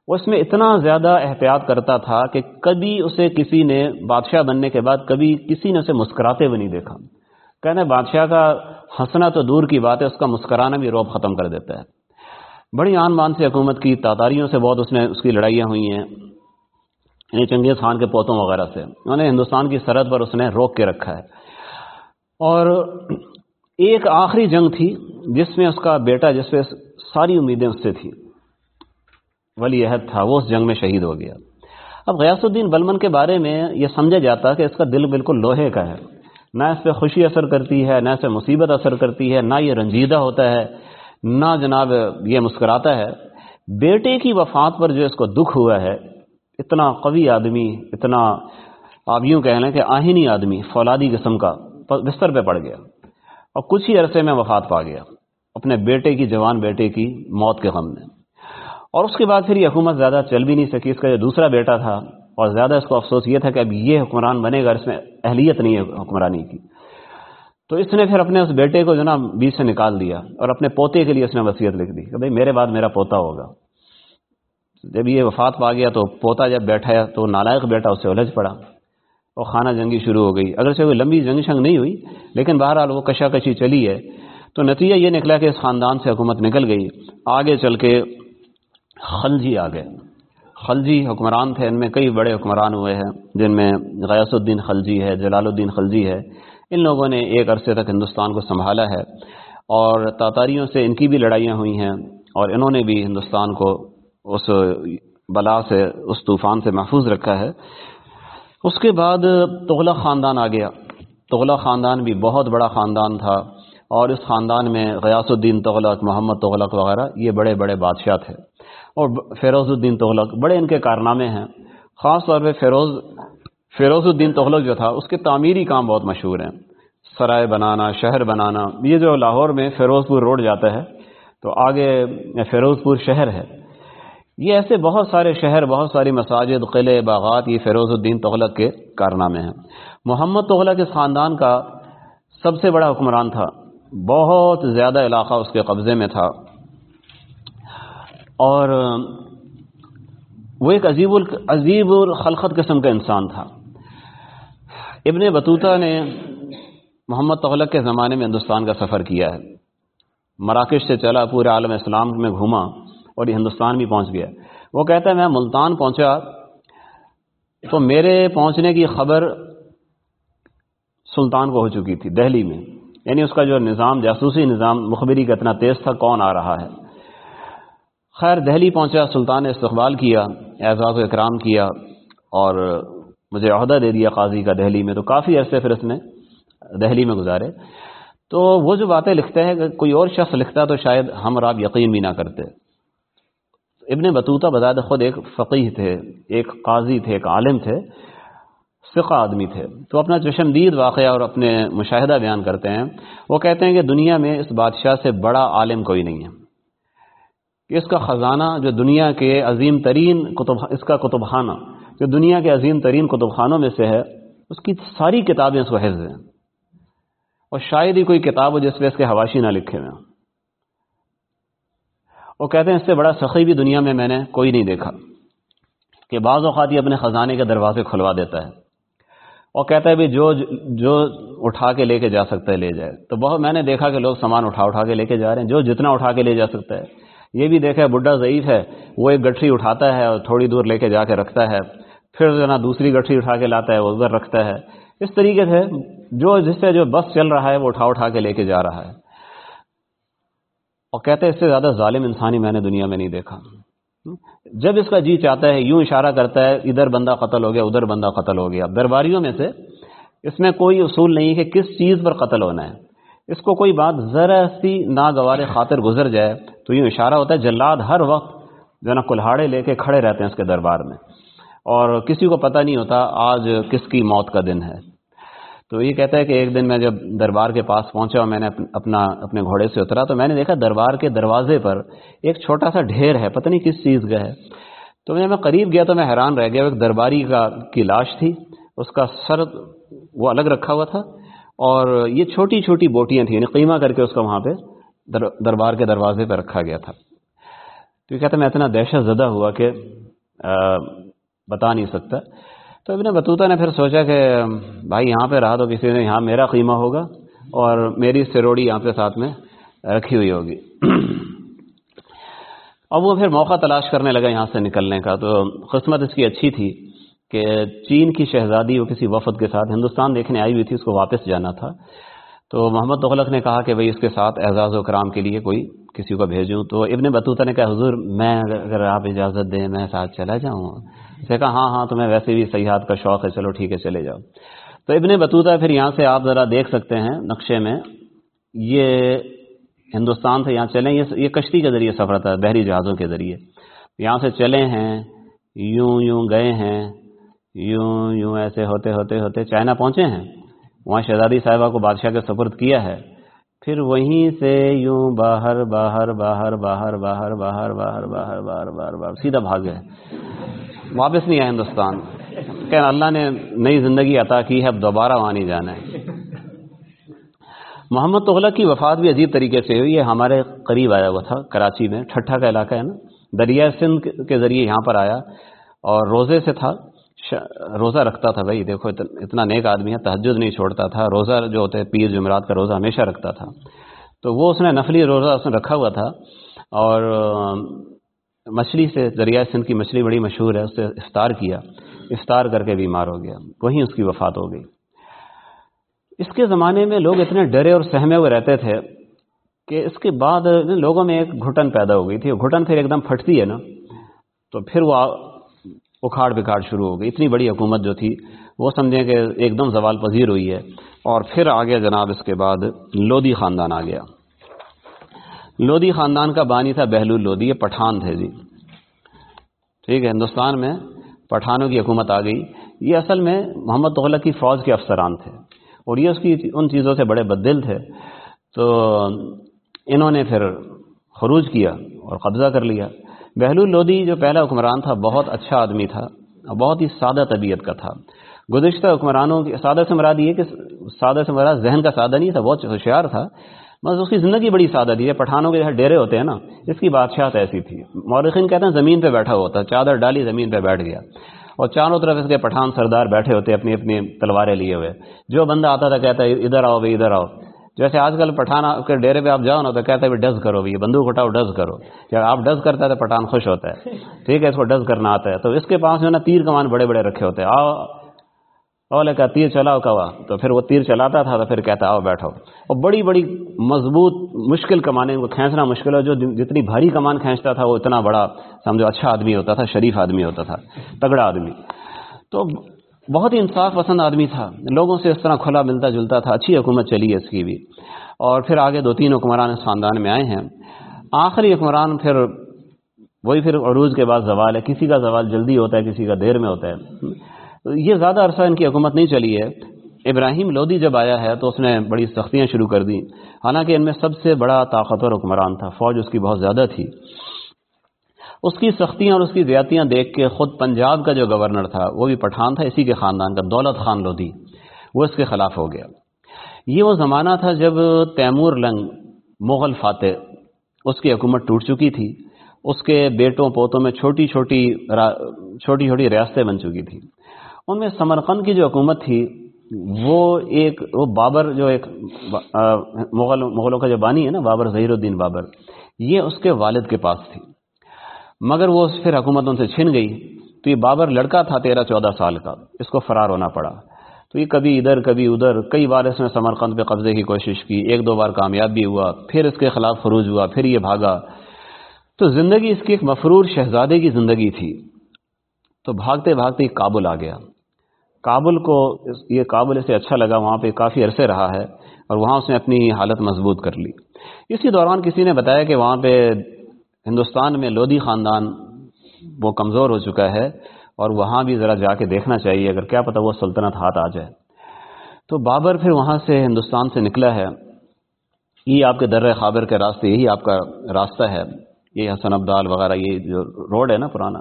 وہ اس میں اتنا زیادہ احتیاط کرتا تھا کہ کبھی اسے کسی نے بادشاہ بننے کے بعد کبھی کسی نے اسے مسکراتے ہوئے نہیں دیکھا۔ کہنے بادشاہ کا ہنسنا تو دور کی بات ہے، اس کا مسکرانا بھی روب ختم کر دیتا ہے۔ بڑی آن مان سے حکومت کی تاتاریوں سے بہت اس نے اس کی لڑائیاں ہوئی ہیں یعنی چنگیز خان کے پوتوں وغیرہ سے۔ انہوں نے ہندوستان کی سرحد پر اس نے روک کے رکھا ہے۔ اور ایک آخری جنگ تھی جس میں اس کا بیٹا، جس پہ ساری امیدیں اس سے تھیں۔ ولی عہد تھا، وہ اس جنگ میں شہید ہو گیا۔ اب غیاس الدین بلمن کے بارے میں یہ سمجھا جاتا کہ اس کا دل بالکل لوہے کا ہے۔ نہ اس پہ خوشی اثر کرتی ہے، نہ اس پہ مصیبت اثر کرتی ہے، نہ یہ رنجیدہ ہوتا ہے، نہ جناب یہ مسکراتا ہے۔ بیٹے کی وفات پر جو اس کو دکھ ہوا ہے، اتنا قوی آدمی، اتنا آپ یوں کہہ لیں کہ آہینی آدمی، فولادی قسم کا بستر پہ پڑ گیا۔ اور کچھ ہی عرصے میں وفات پا گیا، اپنے بیٹے کی، جوان بیٹے کی موت کے غم میں۔ اور اس کے بعد پھر یہ حکومت زیادہ چل بھی نہیں سکی، اس کا جو دوسرا بیٹا تھا، اور زیادہ اس کو افسوس یہ تھا کہ اب یہ حکمران بنے گا اس میں اہلیت نہیں ہے حکمرانی کی۔ تو اس نے پھر اپنے اس بیٹے کو جو نا بیچ سے نکال دیا اور اپنے پوتے کے لیے اس نے وصیت لکھ دی کہ بھائی میرے بعد میرا پوتا ہوگا۔ جب یہ وفات پا گیا تو پوتا جب بیٹھا تو نالائق بیٹا اس سے الجھ پڑا اور خانہ جنگی شروع ہو گئی۔ اگر سے کوئی لمبی جنگ شنگ نہیں ہوئی، لیکن بہرحال وہ کشا کشی چلی ہے۔ تو نتیجہ یہ نکلا کہ اس خاندان سے حکومت نکل گئی۔ آگے چل کے خلجی آ گئے۔ خلجی حکمران تھے، ان میں کئی بڑے حکمران ہوئے ہیں، جن میں غیاس الدین خلجی ہے، جلال الدین خلجی ہے۔ ان لوگوں نے ایک عرصے تک ہندوستان کو سنبھالا ہے اور تاتاریوں سے ان کی بھی لڑائیاں ہوئی ہیں اور انہوں نے بھی ہندوستان کو اس بلا سے، اس طوفان سے محفوظ رکھا ہے۔ اس کے بعد تغلق خاندان آ گیا۔ تغلق خاندان بھی بہت بڑا خاندان تھا اور اس خاندان میں غیاس الدین تغلق محمد تغلق وغیرہ، یہ بڑے بڑے بادشاہ تھے۔ اور فیروز الدین تغلق بڑے ان کے کارنامے ہیں۔ خاص طور پہ فیروز فیروز الدین تغلق جو تھا، اس کے تعمیری کام بہت مشہور ہیں۔ سرائے بنانا، شہر بنانا، یہ جو لاہور میں فیروز پور روڈ جاتا ہے، تو آگے فیروز پور شہر ہے۔ یہ ایسے بہت سارے شہر، بہت ساری مساجد، قلعے، باغات، یہ فیروز الدین تغلق کے کارنامے ہیں۔ محمد تغلق اس خاندان کا سب سے بڑا حکمران تھا۔ بہت زیادہ علاقہ اس کے قبضے میں تھا۔ اور وہ ایک عجیب عجیب الخلقت قسم کا انسان تھا۔ ابن بطوطہ نے محمد تغلق کے زمانے میں ہندوستان کا سفر کیا ہے۔ مراکش سے چلا، پورے عالم اسلام میں گھوما اور یہ ہندوستان بھی پہنچ گیا۔ وہ کہتا ہے، میں ملتان پہنچا تو میرے پہنچنے کی خبر سلطان کو ہو چکی تھی، دہلی میں۔ یعنی اس کا جو نظام، جاسوسی نظام، مخبری کا اتنا تیز تھا، کون آ رہا ہے؟ خیر، دہلی پہنچا، سلطان نے استقبال کیا، اعزاز و اکرام کیا اور مجھے عہدہ دے دیا قاضی کا دہلی میں، تو کافی عرصے پھر اس نے دہلی میں گزارے۔ تو وہ جو باتیں لکھتے ہیں کہ کوئی اور شخص لکھتا تو شاید ہم اور آپ یقین بھی نہ کرتے۔ ابن بطوطہ بذات خود ایک فقیح تھے، ایک قاضی تھے، ایک عالم تھے، فقہ آدمی تھے۔ تو اپنا چشمدید واقعہ اور اپنے مشاہدہ بیان کرتے ہیں۔ وہ کہتے ہیں کہ دنیا میں اس بادشاہ سے بڑا عالم کوئی نہیں ہے۔ کہ اس کا خزانہ جو دنیا کے عظیم ترین کتب اس کا کتب خانہ جو دنیا کے عظیم ترین کتب خانوں میں سے ہے، اس کی ساری کتابیں اس کو حفظ ہیں۔ اور شاید ہی کوئی کتاب ہو جس پہ اس کے حواشی نہ لکھے ہوئے وہ کہتے ہیں، اس سے بڑا سخی بھی دنیا میں میں نے کوئی نہیں دیکھا، کہ بعض اوقات ہی اپنے خزانے کے دروازے کھلوا دیتا ہے۔ اور کہتا ہے بھی جو جو اٹھا کے لے کے جا سکتا ہے، لے جائے۔ تو بہت میں نے دیکھا کہ لوگ سامان اٹھا اٹھا کے لے کے جا رہے ہیں، جو جتنا اٹھا کے لے جا سکتا ہے۔ یہ بھی دیکھا ہے بڈھا ضعیف ہے، وہ ایک گٹھری اٹھاتا ہے اور تھوڑی دور لے کے جا کے رکھتا ہے، پھر جو نا دوسری گٹھری اٹھا کے لاتا ہے، وہ ادھر رکھتا ہے۔ اس طریقے سے جو جس سے جو بس چل رہا ہے، وہ اٹھا اٹھا کے لے کے جا رہا ہے۔ اور کہتے ہیں اس سے زیادہ ظالم انسانی میں نے دنیا میں نہیں دیکھا۔ جب اس کا جی چاہتا ہے، یوں اشارہ کرتا ہے، ادھر بندہ قتل ہو گیا، ادھر بندہ قتل ہو گیا۔ درباریوں میں سے اس میں کوئی اصول نہیں کہ کس چیز پر قتل ہونا ہے۔ اس کو کوئی بات ذرا سی ناگوار خاطر گزر جائے تو یوں اشارہ ہوتا ہے جلاد ہر وقت جو ہے نا کلہاڑے لے کے کھڑے رہتے ہیں اس کے دربار میں۔ اور کسی کو پتہ نہیں ہوتا آج کس کی موت کا دن ہے۔ تو یہ کہتا ہے کہ ایک دن میں جب دربار کے پاس پہنچا اور میں نے اپنا، اپنے گھوڑے سے اترا تو میں نے دیکھا دربار کے دروازے پر ایک چھوٹا سا ڈھیر ہے، پتہ نہیں کس چیز کا ہے۔ تو میں میں قریب گیا تو میں حیران رہ گیا ایک درباری کا، کی لاش تھی۔ اس کا سر وہ الگ رکھا ہوا تھا اور یہ چھوٹی چھوٹی بوٹیاں تھیں یعنی قیمہ کر کے اس کو وہاں پہ۔ دربار کے دروازے پہ رکھا گیا تھا۔ تو یہ کہتا میں اتنا دہشت زدہ ہوا کہ بتا نہیں سکتا۔ تو ابن بطوطہ نے پھر سوچا کہ، بھائی یہاں پہ رہا تو کسی نے، یہاں میرا قیمہ ہوگا اور میری سروڑی یہاں پہ ساتھ میں رکھی ہوئی ہوگی۔ اب وہ پھر موقع تلاش کرنے لگا یہاں سے نکلنے کا۔ تو قسمت اس کی اچھی تھی کہ چین کی شہزادی وہ کسی وفد کے ساتھ ہندوستان دیکھنے آئی ہوئی تھی، اس کو واپس جانا تھا۔ تو محمد تغلق نے کہا کہ بھئی اس کے ساتھ اعزاز و کرام کے لیے کوئی کسی کو بھیجوں۔ تو ابن بطوطہ نے کہا، حضور، میں اگر آپ اجازت دیں، میں ساتھ چلا جاؤں۔ اسے کہا ہاں ہاں تمہیں ویسے بھی سیاحت کا شوق ہے، چلو ٹھیک ہے، چلے جاؤ۔ تو ابن بطوطہ پھر یہاں سے آپ ذرا دیکھ سکتے ہیں نقشے میں۔ یہ ہندوستان سے یہاں چلیں یہ کشتی کے ذریعے سفر تھا، بحری جہازوں کے ذریعے۔ یہاں سے چلے ہیں، یوں یوں گئے ہیں، یوں یوں ایسے ہوتے ہوتے ہوتے چائنا پہنچے ہیں۔ وہاں شہزادی صاحبہ کو بادشاہ کے سپرد کیا ہے پھر وہیں سے یوں باہر باہر باہر باہر باہر باہر باہر باہر باہر باہر باہر سیدھا بھاگ گئے واپس نہیں آیا ہندوستان کہ اللہ نے نئی زندگی عطا کی ہے اب دوبارہ وہاں نہیں جانا ہے محمد تغلق کی وفات بھی عجیب طریقے سے ہوئی ہے ہمارے قریب آیا ہوا تھا کراچی میں ٹھٹھا کا علاقہ ہے نا دریا سندھ کے ذریعے یہاں پر آیا اور روزے سے تھا روزہ رکھتا تھا بھائی، دیکھو اتنا نیک آدمی ہے تحجد نہیں چھوڑتا تھا۔ روزہ جو ہوتے پیر، جمعرات کا روزہ ہمیشہ رکھتا تھا۔ تو وہ اس نے نفلی روزہ اس نے رکھا ہوا تھا اور مچھلی سے دریائے سندھ کی مچھلی بڑی مشہور ہے، اس سے افطار کیا۔ افطار کر کے بیمار ہو گیا۔ وہیں اس کی وفات ہو گئی۔ اس کے زمانے میں لوگ اتنے ڈرے اور سہمے ہوئے رہتے تھے کہ اس کے بعد لوگوں میں ایک گھٹن پیدا ہو گئی تھی۔ گھٹن پھر ایک دم پھٹتی ہے نا۔ تو پھر وہ اکھاڑ بکھاڑ شروع ہو گئی۔ اتنی بڑی حکومت جو تھی، وہ سمجھیں کہ ایک دم زوال پذیر ہوئی ہے۔ اور پھر آگے جناب اس کے بعد لودھی خاندان آ گیا۔ لودھی خاندان کا بانی تھا بہلول لودھی، یہ پٹھان تھے جی۔ ٹھیک ہے، ہندوستان میں پٹھانوں کی حکومت آ گئی۔ یہ اصل میں محمد تغلق کی فوج کے افسران تھے۔ اور یہ اس کی ان چیزوں سے بڑے بدل تھے۔ تو انہوں نے پھر خروج کیا اور قبضہ کر لیا۔ بہلول لودھی جو پہلا حکمران تھا، بہت اچھا آدمی تھا اور بہت ہی سادہ طبیعت کا تھا۔ گزشتہ حکمرانوں کی، سادہ سے مراد یہ کہ سادہ سے مراد ذہن کا سادہ نہیں تھا، بہت ہوشیار تھا۔ بس اس کی زندگی بڑی سادہ تھی۔ پٹھانوں کے جہاں ڈیرے ہوتے ہیں نا، اس کی بادشاہت ایسی تھی۔ مورخین کہتے ہیں زمین پہ بیٹھا ہوتا چادر ڈالی زمین پہ بیٹھ گیا۔ اور چاروں طرف اس کے پٹھان سردار بیٹھے ہوتے، اپنی اپنی تلواریں لیے ہوئے۔ جو بندہ آتا تھا کہتا ہے، ادھر آؤ بھائی، ادھر آؤ۔ جیسے آج کل پٹھان کے ڈیرے پہ آپ جاؤ نا تو کہتا ہے ڈز کرو بھائی بندوق اٹھاؤ ڈز کرو۔ جب آپ ڈز کرتا ہے تو پٹھان خوش ہوتا ہے۔ ٹھیک ہے، اس کو ڈز کرنا آتا ہے۔ تو اس کے پاس جو ہے نا تیر کمان بڑے بڑے رکھے ہوتے ہیں۔ آؤ اول کا تیر چلاؤ کوا۔ تو پھر وہ تیر چلاتا تھا تو پھر کہتا آؤ بیٹھو۔ اور بڑی بڑی مضبوط مشکل کمانیں کو کھینچنا مشکل ہے۔ جو جتنی بھاری کمان کھینچتا تھا، وہ اتنا بڑا، سمجھو اچھا آدمی ہوتا تھا، شریف آدمی ہوتا تھا، تگڑا آدمی۔ تو بہت ہی انصاف پسند آدمی تھا۔ لوگوں سے اس طرح کھلا ملتا جلتا تھا، اچھی حکومت چلی ہے اس کی بھی۔ اور پھر آگے دو تین حکمران اس خاندان میں آئے ہیں۔ آخری حکمران پھر وہی پھر عروج کے بعد زوال ہے۔ کسی کا زوال جلدی ہوتا ہے، کسی کا دیر میں ہوتا ہے۔ یہ زیادہ عرصہ ان کی حکومت نہیں چلی ہے۔ ابراہیم لودھی جب آیا ہے تو اس نے بڑی سختیاں شروع کر دی حالانکہ ان میں سب سے بڑا طاقتور حکمران تھا، فوج اس کی بہت زیادہ تھی۔ اس کی سختیاں اور اس کی زیادتیاں دیکھ کے خود پنجاب کا جو گورنر تھا، وہ بھی پٹھان تھا، اسی کے خاندان کا دولت خان لودھی، وہ اس کے خلاف ہو گیا۔ یہ وہ زمانہ تھا جب تیمور لنگ، مغل فاتح، اس کی حکومت ٹوٹ چکی تھی۔ اس کے بیٹوں پوتوں میں چھوٹی چھوٹی چھوٹی چھوٹی ریاستیں بن چکی تھیں۔ ان میں سمرقند کی جو حکومت تھی، وہ ایک، وہ بابر جو ایک مغل، مغلوں کا جو بانی ہے نا، بابر ظہیر الدین بابر، یہ اس کے والد کے پاس تھی۔ مگر وہ پھر حکومت ان سے چھن گئی۔ تو یہ بابر لڑکا تھا تیرہ چودہ سال کا، اس کو فرار ہونا پڑا۔ تو یہ کبھی ادھر کبھی ادھر، کئی بار اس نے سمرقند پہ قبضے کی کوشش کی، ایک دو بار کامیاب بھی ہوا، پھر اس کے خلاف خروج ہوا، پھر یہ بھاگا۔ تو زندگی اس کی ایک مفرور شہزادے کی زندگی تھی۔ تو بھاگتے بھاگتے کابل آ گیا۔ کابل کو یہ کابل اسے اچھا لگا، وہاں پہ کافی عرصے رہا ہے اور وہاں اس نے اپنی حالت مضبوط کر لی۔ اسی دوران کسی نے بتایا کہ وہاں پہ ہندوستان میں لودھی خاندان وہ کمزور ہو چکا ہے اور وہاں بھی ذرا جا کے دیکھنا چاہیے، اگر کیا پتہ وہ سلطنت ہاتھ آ جائے۔ تو بابر پھر وہاں سے ہندوستان سے نکلا ہے۔ یہ آپ کے در خابر کے راستے، یہی آپ کا راستہ ہے۔ یہ حسن ابدال وغیرہ، یہ جو روڈ ہے نا پرانا،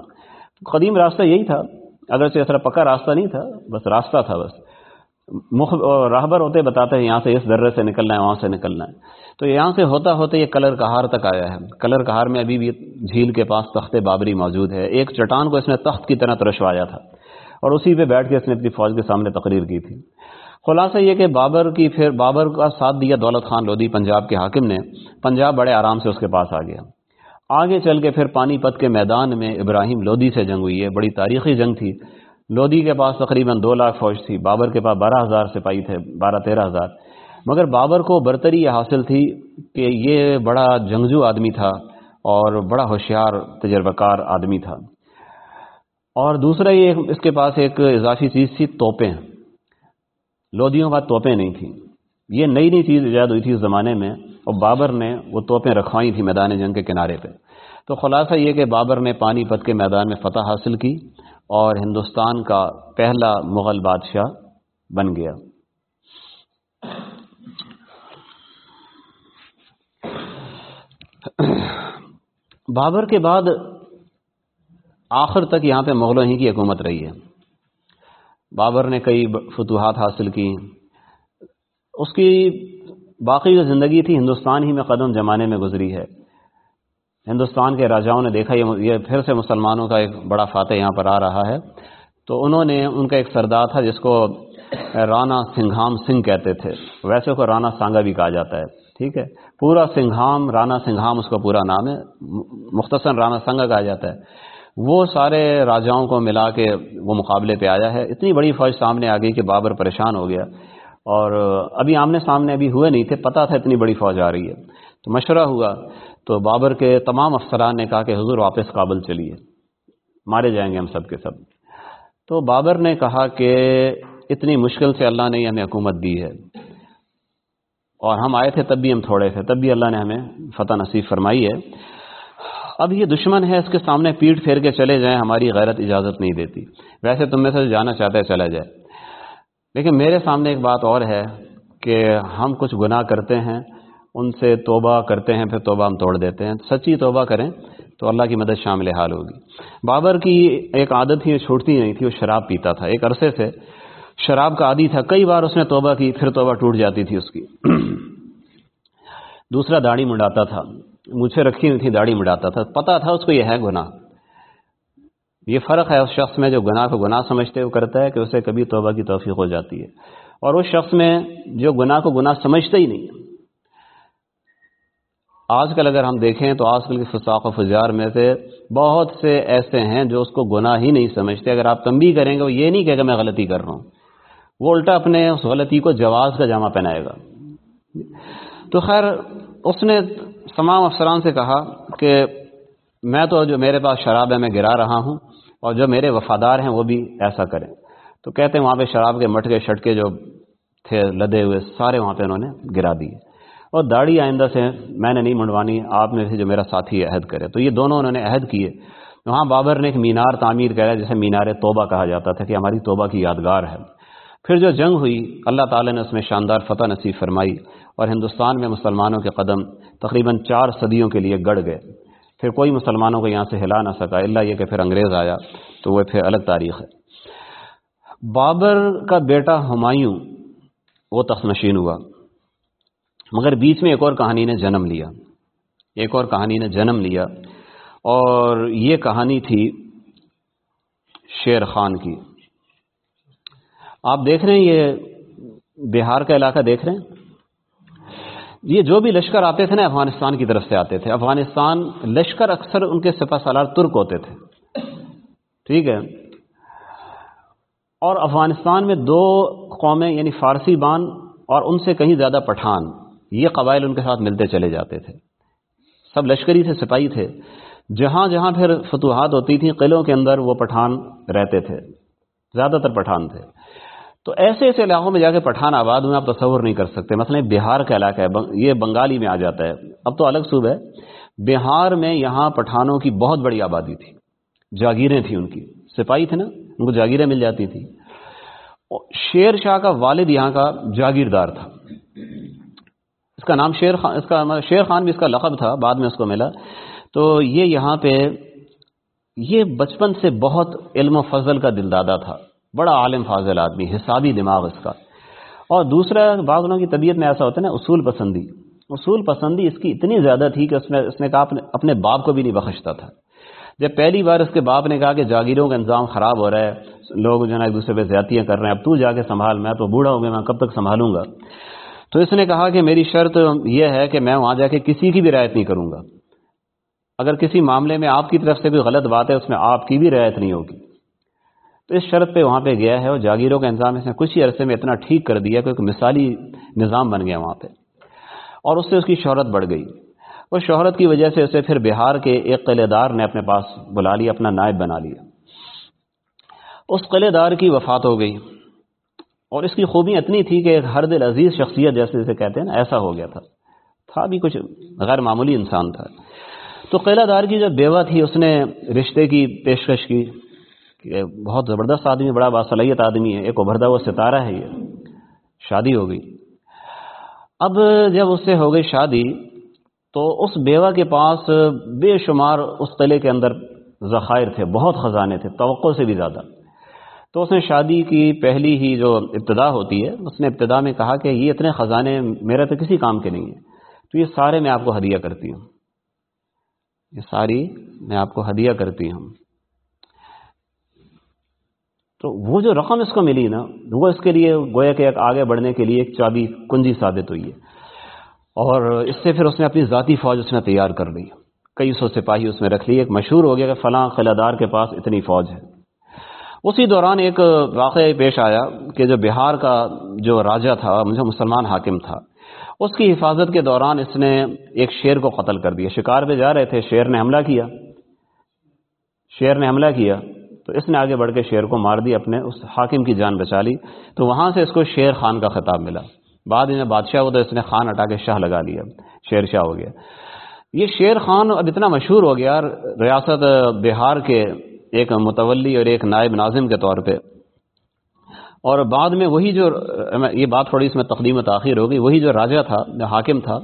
قدیم راستہ یہی تھا۔ اگر سے ایسا پکا راستہ نہیں تھا، بس راستہ تھا بس۔ مخ راہبر ہوتے بتاتے ہیں یہاں سے اس درے سے نکلنا ہے، وہاں سے نکلنا ہے۔ تو یہاں سے ہوتا ہوتا یہ کلر کہار تک آیا ہے۔ کلر کہار میں ابھی بھی جھیل کے پاس تخت بابری موجود ہے۔ ایک چٹان کو اس نے تخت کی طرح ترشوایا تھا۔ اور اسی پہ بیٹھ کے اس نے اپنی فوج کے سامنے تقریر کی تھی۔ خلاصہ یہ کہ بابر کی پھر بابر کا ساتھ دیا دولت خان لودھی، پنجاب کے حاکم نے۔ پنجاب بڑے آرام سے اس کے پاس آ گیا۔ آگے چل کے پھر پانی پت کے میدان میں ابراہیم لودھی سے جنگ ہوئی ہے۔ بڑی تاریخی جنگ تھی۔ لودھی کے پاس تقریباً دو لاکھ فوج تھی، بابر کے پاس بارہ ہزار سپاہی تھے، بارہ تیرہ ہزار۔ مگر بابر کو برتری یہ حاصل تھی کہ یہ بڑا جنگجو آدمی تھا اور بڑا ہوشیار تجربہ کار آدمی تھا۔ اور دوسرا یہ اس کے پاس ایک اضافی چیز تھی، توپیں۔ لودھیوں کا توپیں نہیں تھیں۔ یہ نئی نئی چیز ایجاد ہوئی تھی اس زمانے میں اور بابر نے وہ توپیں رکھوائی تھی میدان جنگ کے کنارے پہ۔ تو خلاصہ یہ کہ بابر نے پانی پت کے میدان میں فتح حاصل کی۔ اور ہندوستان کا پہلا مغل بادشاہ بن گیا۔ بابر کے بعد آخر تک یہاں پہ مغلوں ہی کی حکومت رہی ہے۔ بابر نے کئی فتوحات حاصل کی۔ اس کی باقی جو زندگی تھی ہندوستان ہی میں قدم زمانے میں گزری ہے۔ ہندوستان کے راجاؤں نے دیکھا، یہ پھر سے مسلمانوں کا ایک بڑا فاتح یہاں پر آ رہا ہے۔ تو انہوں نے، ان کا ایک سردار تھا جس کو رانا سنگھام سنگھ کہتے تھے۔ ویسے کو رانا سانگا بھی کہا جاتا ہے، ٹھیک ہے؟ پورا سنگھام، رانا سنگھام اس کا پورا نام ہے مختصر رانا سنگا کہا جاتا ہے۔ وہ سارے راجاؤں کو ملا کے وہ مقابلے پہ آیا ہے۔ اتنی بڑی فوج سامنے آ گئی کہ بابر پریشان ہو گیا۔ اور ابھی آمنے سامنے ابھی ہوئے نہیں تھے پتا تھا اتنی بڑی فوج آ رہی ہے۔ تو مشورہ ہوا تو بابر کے تمام افسران نے کہا کہ حضور واپس کابل چلیے۔ مارے جائیں گے ہم سب کے سب۔ تو بابر نے کہا کہ اتنی مشکل سے اللہ نے ہمیں حکومت دی ہے۔ اور ہم آئے تھے تب بھی ہم تھوڑے تھے، تب بھی اللہ نے ہمیں فتح نصیب فرمائی ہے۔ اب یہ دشمن ہے، اس کے سامنے پیٹ پھیر کے چلے جائیں، ہماری غیرت اجازت نہیں دیتی۔ ویسے تم میں سے جانا چاہتا ہے چلا جائے۔ لیکن میرے سامنے ایک بات اور ہے کہ ہم کچھ گناہ کرتے ہیں۔ ان سے توبہ کرتے ہیں، پھر توبہ ہم توڑ دیتے ہیں۔ سچی توبہ کریں تو اللہ کی مدد شامل حال ہوگی۔ بابر کی ایک عادت ہی چھوٹتی نہیں تھی، وہ شراب پیتا تھا۔ ایک عرصے سے شراب کا عادی تھا۔ کئی بار اس نے توبہ کی، پھر توبہ ٹوٹ جاتی تھی اس کی۔ [CLEARS THROAT] دوسرا داڑھی منڈاتا تھا۔ مجھے رکھی ہوئی تھی، داڑھی مڈاتا تھا۔ پتا تھا اس کو یہ ہے گناہ۔ یہ فرق ہے اس شخص میں جو گناہ کو گناہ سمجھتے، وہ کرتا ہے کہ اسے کبھی توبہ کی توفیق ہو جاتی ہے۔ اور اس شخص میں جو گناہ کو گناہ سمجھتا ہی نہیں۔ آج کل اگر ہم دیکھیں تو آج کل کے فساق و فجار میں سے بہت سے ایسے ہیں جو اس کو گناہ ہی نہیں سمجھتے۔ اگر آپ تنبیہ کریں گے وہ یہ نہیں کہ میں غلطی کر رہا ہوں۔ وہ الٹا اپنے اس غلطی کو جواز کا جامع پہنائے گا۔ تو خیر، اس نے تمام افسران سے کہا کہ میں تو جو میرے پاس شراب ہے، میں گرا رہا ہوں اور جو میرے وفادار ہیں وہ بھی ایسا کریں۔ تو کہتے ہیں وہاں پہ شراب کے مٹکے، شٹکے جو تھے، لدے ہوئے، سارے وہاں پہ انہوں نے گرا دیے۔ اور داڑھی آئندہ سے میں نے نہیں منڈوانی، آپ میں سے جو میرا ساتھی عہد کرے۔ تو یہ دونوں انہوں نے عہد کیے۔ وہاں بابر نے ایک مینار تعمیر کرا جسے مینار توبہ کہا جاتا تھا کہ ہماری توبہ کی یادگار ہے۔ پھر جو جنگ ہوئی، اللہ تعالیٰ نے اس میں شاندار فتح نصیب فرمائی اور ہندوستان میں مسلمانوں کے قدم تقریباً چار صدیوں کے لیے گڑ گئے۔ پھر کوئی مسلمانوں کو یہاں سے ہلا نہ سکا اللہ یہ کہ پھر انگریز آیا تو وہ پھر الگ تاریخ ہے۔ بابر کا بیٹا ہمایوں، وہ تخت نشین ہوا۔ مگر بیچ میں ایک اور کہانی نے جنم لیا۔ ایک اور کہانی نے جنم لیا۔ اور یہ کہانی تھی شیر خان کی۔ آپ دیکھ رہے ہیں یہ بہار کا علاقہ دیکھ رہے ہیں؟ یہ جو بھی لشکر آتے تھے نا افغانستان کی طرف سے آتے تھے، افغانستان لشکر اکثر ان کے سپا سالار ترک ہوتے تھے۔ ٹھیک ہے؟ اور افغانستان میں دو قومیں یعنی فارسی بان اور ان سے کہیں زیادہ پٹھان۔ یہ قبائل ان کے ساتھ ملتے چلے جاتے تھے۔ سب لشکری سے سپاہی تھے۔ جہاں جہاں پھر فتوحات ہوتی تھیں، قلعوں کے اندر وہ پٹھان رہتے تھے، زیادہ تر پٹھان تھے۔ تو ایسے ایسے علاقوں میں جا کے پٹھان آباد ہوئے آپ تصور نہیں کر سکتے۔ مثلا بہار کا علاقہ ہے یہ بنگالی میں آ جاتا ہے۔ اب تو الگ صوبہ ہے۔ بہار میں یہاں پٹھانوں کی بہت بڑی آبادی تھی۔ جاگیریں تھیں ان کی۔ سپاہی تھے نا، ان کو جاگیریں مل جاتی تھی شیر شاہ کا والد یہاں کا جاگیردار تھا۔ کا نام شیر خان، اس کا مطلب شیر خان بھی اس کا لقب تھا، بعد میں اس کو ملا۔ تو یہ یہاں پہ یہ بچپن سے بہت علم و فضل کا دل دادا تھا۔ بڑا عالم فاضل آدمی، حسابی دماغ اس کا۔ اور دوسرا بعضوں کی طبیعت میں ایسا ہوتا ہے نا، اصول پسندی۔ اصول پسندی اس کی اتنی زیادہ تھی کہ اس میں، اس نے کہا، اپنے اپنے باپ کو بھی نہیں بخشتا تھا۔ جب پہلی بار اس کے باپ نے کہا کہ جاگیروں کا انتظام خراب ہو رہا ہے، لوگ جو ہے ایک دوسرے پہ زیادتیاں کر رہے ہیں، اب تو جا کے سنبھال، میں تو بوڑھا ہو گیا میں کب تک سنبھالوں گا؟ تو اس نے کہا کہ میری شرط یہ ہے کہ میں وہاں جا کے کسی کی بھی رعایت نہیں کروں گا۔ اگر کسی معاملے میں آپ کی طرف سے کوئی غلط بات ہے، اس میں آپ کی بھی رعایت نہیں ہوگی۔ تو اس شرط پہ وہاں پہ گیا ہے اور جاگیروں کا انتظام اس نے کچھ ہی عرصے میں اتنا ٹھیک کر دیا کہ ایک مثالی نظام بن گیا وہاں پہ۔ اور اس سے اس کی شہرت بڑھ گئی۔ اس شہرت کی وجہ سے اسے پھر بہار کے ایک قلعہ دار نے اپنے پاس بلا لیا، اپنا نائب بنا لیا۔ اس قلعہ دار کی وفات ہو گئی۔ اور اس کی خوبی اتنی تھی کہ ایک ہر دل عزیز شخصیت جیسے جسے کہتے ہیں نا، ایسا ہو گیا تھا۔ تھا بھی کچھ غیر معمولی انسان تھا۔ تو قلعہ دار کی جو بیوہ تھی، اس نے رشتے کی پیشکش کی کہ بہت زبردست آدمی، بڑا باصلاحیت آدمی ہے، ایک ابھردا وہ ستارہ ہے یہ۔ شادی ہو گئی۔ اب جب اس سے ہو گئی شادی، تو اس بیوہ کے پاس بے شمار اس قلعے کے اندر ذخائر تھے، بہت خزانے تھے، توقع سے بھی زیادہ۔ تو اس نے شادی کی پہلی ہی جو ابتدا ہوتی ہے، اس نے ابتدا میں کہا کہ یہ اتنے خزانے میرے تو کسی کام کے نہیں ہیں۔ تو یہ سارے میں آپ کو ہدیہ کرتی ہوں۔ یہ ساری میں آپ کو ہدیہ کرتی ہوں۔ تو وہ جو رقم اس کو ملی نا، وہ اس کے لیے گویا کہ ایک آگے بڑھنے کے لیے ایک چابی کنجی ثابت ہوئی ہے۔ اور اس سے پھر اس نے اپنی ذاتی فوج اس نے تیار کر لی۔ کئی سو سپاہی اس میں رکھ لی۔ ایک مشہور ہو گیا کہ فلاں قلعہ دار کے پاس اتنی فوج ہے۔ اسی دوران ایک واقعہ پیش آیا کہ جو بہار کا جو راجہ تھا، مجھے مسلمان حاکم تھا، اس کی حفاظت کے دوران اس نے ایک شیر کو قتل کر دیا۔ شکار پہ جا رہے تھے، شیر نے حملہ کیا۔ شیر نے حملہ کیا تو اس نے آگے بڑھ کے شیر کو مار دیا اپنے اس حاکم کی جان بچا لی۔ تو وہاں سے اس کو شیر خان کا خطاب ملا۔ بعد میں بادشاہ ہو تو اس نے خان ہٹا کے شاہ لگا لیا، شیر شاہ ہو گیا۔ یہ شیر خان اب اتنا مشہور ہو گیا، ریاست بہار کے ایک متولی اور ایک نائب ناظم کے طور پہ۔ اور بعد میں وہی جو، یہ بات تھوڑی اس میں تقدیم تاخیر ہو گئی، وہی جو راجہ تھا حاکم تھا،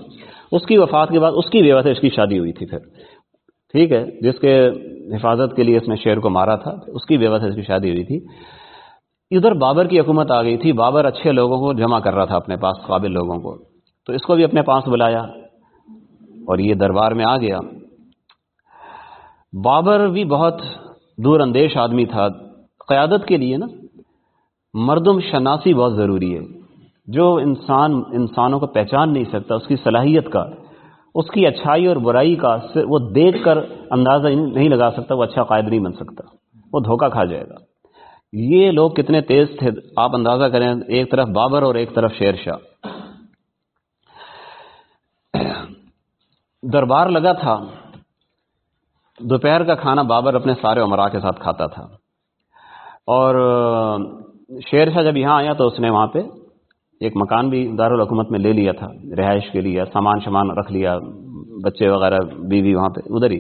اس کی وفات کے بعد اس کی بیوہ سے اس کی شادی ہوئی تھی پھر۔ ٹھیک ہے، جس کے حفاظت کے لیے اس نے شیر کو مارا تھا، اس کی بیوہ سے اس کی شادی ہوئی تھی۔ ادھر بابر کی حکومت آ گئی تھی، بابر اچھے لوگوں کو جمع کر رہا تھا اپنے پاس، قابل لوگوں کو۔ تو اس کو بھی اپنے پاس بلایا۔ اور یہ دربار میں آ گیا۔ بابر بھی بہت دور اندیش آدمی تھا۔ قیادت کے لیے نا، مردم شناسی بہت ضروری ہے۔ جو انسان، انسانوں کو پہچان نہیں سکتا، اس کی صلاحیت کا، اس کی اچھائی اور برائی کا، وہ دیکھ کر اندازہ نہیں لگا سکتا، وہ اچھا قائد نہیں بن سکتا۔ وہ دھوکہ کھا جائے گا۔ یہ لوگ کتنے تیز تھے، آپ اندازہ کریں، ایک طرف بابر اور ایک طرف شیر شاہ۔ دربار لگا تھا۔ دوپہر کا کھانا بابر اپنے سارے عمرا کے ساتھ کھاتا تھا۔ اور شیر شاہ جب یہاں آیا تو اس نے وہاں پہ ایک مکان بھی دارالحکومت میں لے لیا تھا، رہائش کے لیے، سامان شمان رکھ لیا، بچے وغیرہ، بیوی وہاں پہ، ادھر ہی۔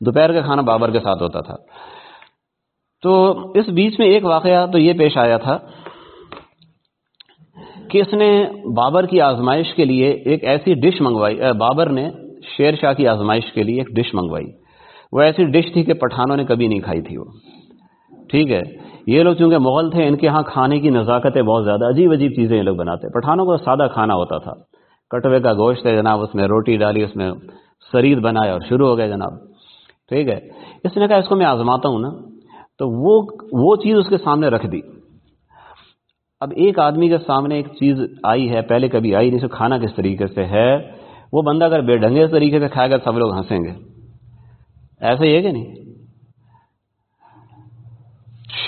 دوپہر کا کھانا بابر کے ساتھ ہوتا تھا۔ تو اس بیچ میں ایک واقعہ تو یہ پیش آیا تھا کہ اس نے بابر کی آزمائش کے لیے ایک ایسی ڈش منگوائی، بابر نے شیر شاہ کی آزمائش کے لیے ایک ڈش منگوائی۔ وہ ایسی ڈش تھی کہ پٹھانوں نے کبھی نہیں کھائی تھی وہ۔ ٹھیک ہے، یہ لوگ چونکہ مغل تھے، ان کے ہاں کھانے کی نزاکتیں بہت زیادہ عجیب عجیب چیزیں یہ لوگ بناتے۔ پٹھانوں کو سادہ کھانا ہوتا تھا۔ کٹوے کا گوشت ہے جناب، اس میں روٹی ڈالی، اس میں سرید بنایا اور شروع ہو گئے جناب۔ ٹھیک ہے، اس نے کہا اس کو میں آزماتا ہوں نا۔ تو وہ وہ چیز اس کے سامنے رکھ دی۔ اب ایک آدمی کے سامنے ایک چیز آئی ہے، پہلے کبھی آئی نہیں سو کھانا کس طریقے سے ہے؟ وہ بندہ اگر بے ڈھنگے طریقے سے کھائے گا، سب لوگ ہنسیں گے۔ ایسا ہی ہے کہ نہیں؟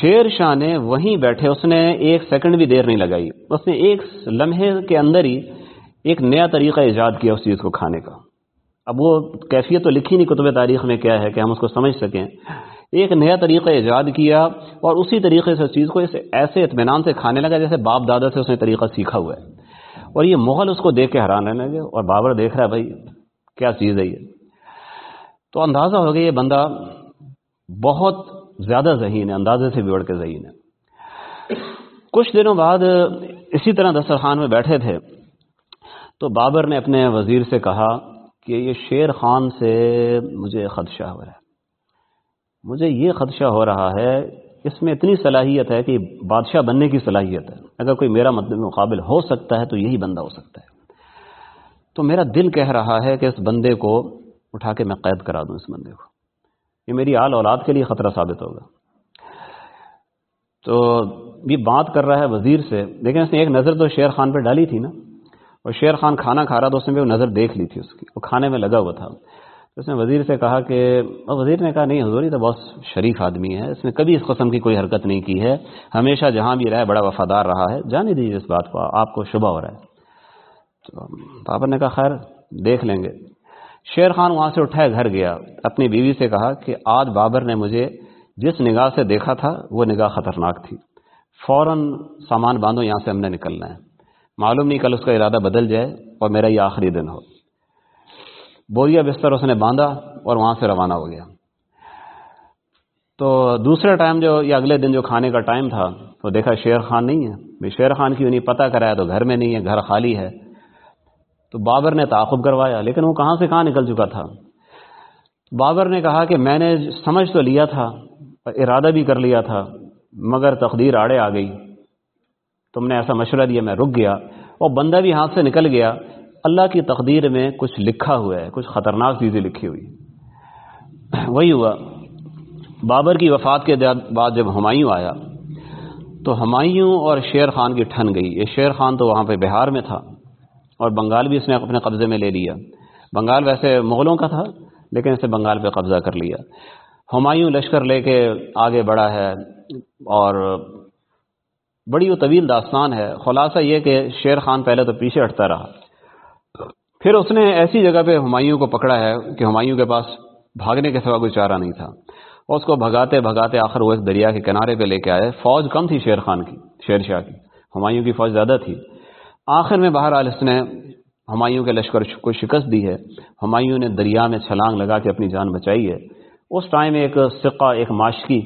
شیر شاہ نے وہیں بیٹھے، اس نے ایک سیکنڈ بھی دیر نہیں لگائی۔ اس نے ایک لمحے کے اندر ہی ایک نیا طریقہ ایجاد کیا اس چیز کو کھانے کا۔ اب وہ کیفیت تو لکھی نہیں کتب تاریخ میں کیا ہے کہ ہم اس کو سمجھ سکیں۔ ایک نیا طریقہ ایجاد کیا اور اسی طریقے سے اس چیز کو ایسے اطمینان سے کھانے لگا جیسے باپ دادا سے اس نے طریقہ سیکھا ہوا ہے۔ اور یہ مغل اس کو دیکھ کے حیران رہنے لگے اور بابر دیکھ رہا ہے، بھائی، کیا چیز ہے یہ؟ تو اندازہ ہو گیا یہ بندہ بہت زیادہ ذہین ہے، اندازے سے بڑھ کے ذہین ہے۔ کچھ دنوں بعد اسی طرح دسترخوان میں بیٹھے تھے۔ تو بابر نے اپنے وزیر سے کہا کہ یہ شیر خان سے مجھے خدشہ ہو رہا ہے۔ مجھے یہ خدشہ ہو رہا ہے، اس میں اتنی صلاحیت ہے کہ بادشاہ بننے کی صلاحیت ہے۔ اگر کوئی میرا مطلب مقابل ہو سکتا ہے تو یہی بندہ ہو سکتا ہے۔ تو میرا دل کہہ رہا ہے کہ اس بندے کو اٹھا کے میں قید کرا دوں اس بندے کو۔ یہ میری آل اولاد کے لیے خطرہ ثابت ہوگا۔ تو یہ بات کر رہا ہے وزیر سے۔ لیکن اس نے ایک نظر تو شیر خان پہ ڈالی تھی نا۔ اور شیر خان کھانا کھا رہا تو اس نے بھی وہ نظر دیکھ لی تھی اس کی۔ وہ کھانے میں لگا ہوا تھا۔ اس نے وزیر سے کہا کہ وزیر نے کہا، نہیں حضور، یہ تو بہت شریف آدمی ہے۔ اس نے کبھی اس قسم کی کوئی حرکت نہیں کی ہے۔ ہمیشہ جہاں بھی رہا بڑا وفادار رہا ہے۔ جانے دیجیے اس بات کو، آپ کو شبہ ہو رہا ہے۔ تو بابر نے کہا، خیر، دیکھ لیں گے۔ شیر خان وہاں سے اٹھائے گھر گیا۔ اپنی بیوی سے کہا کہ آج بابر نے مجھے جس نگاہ سے دیکھا تھا وہ نگاہ خطرناک تھی۔ فوراً سامان باندھو، یہاں سے ہم نے نکلنا ہے۔ معلوم نہیں کل اس کا ارادہ بدل جائے اور میرا یہ آخری دن ہو۔ بوریا بستر اس نے باندھا اور وہاں سے روانہ ہو گیا۔ تو دوسرے ٹائم جو یا اگلے دن جو کھانے کا ٹائم تھا، تو دیکھا شیر خان نہیں ہے۔ شیر خان کی نہیں پتہ کرایا تو گھر میں نہیں ہے، گھر خالی ہے۔ تو بابر نے تعاقب کروایا، لیکن وہ کہاں سے کہاں نکل چکا تھا؟ بابر نے کہا کہ میں نے سمجھ تو لیا تھا، ارادہ بھی کر لیا تھا، مگر تقدیر آڑے آ گئی۔ تم نے ایسا مشورہ دیا، میں رک گیا۔ اور بندہ بھی ہاتھ سے نکل گیا۔ اللہ کی تقدیر میں کچھ لکھا ہوا ہے، کچھ خطرناک چیزیں لکھی ہوئی۔ وہی ہوا۔ بابر کی وفات کے بعد جب ہمایوں آیا، تو ہمایوں اور شیر خان کی ٹھن گئی۔ یہ شیر خان تو وہاں پہ بہار میں تھا۔ اور بنگال بھی اس نے اپنے قبضے میں لے لیا۔ بنگال ویسے مغلوں کا تھا، لیکن اسے بنگال پہ قبضہ کر لیا۔ ہمایوں لشکر لے کے آگے بڑھا ہے اور بڑی وہ طویل داستان ہے۔ خلاصہ یہ کہ شیر خان پہلے تو پیچھے ہٹتا رہا۔ پھر اس نے ایسی جگہ پہ ہمایوں کو پکڑا ہے کہ ہمایوں کے پاس بھاگنے کے سوا کوئی چارہ نہیں تھا۔ اس کو بھگاتے بھگاتے آخر وہ اس دریا کے کنارے پہ لے کے آئے۔ فوج کم تھی شیر خان کی، شیر شاہ کی۔ ہمایوں کی فوج زیادہ تھی۔ آخر میں بہرحال اس نے ہمایوں کے لشکر کو شکست دی ہے۔ ہمایوں نے دریا میں چھلانگ لگا کے اپنی جان بچائی ہے۔ اس ٹائم ایک سکہ ایک ماشکی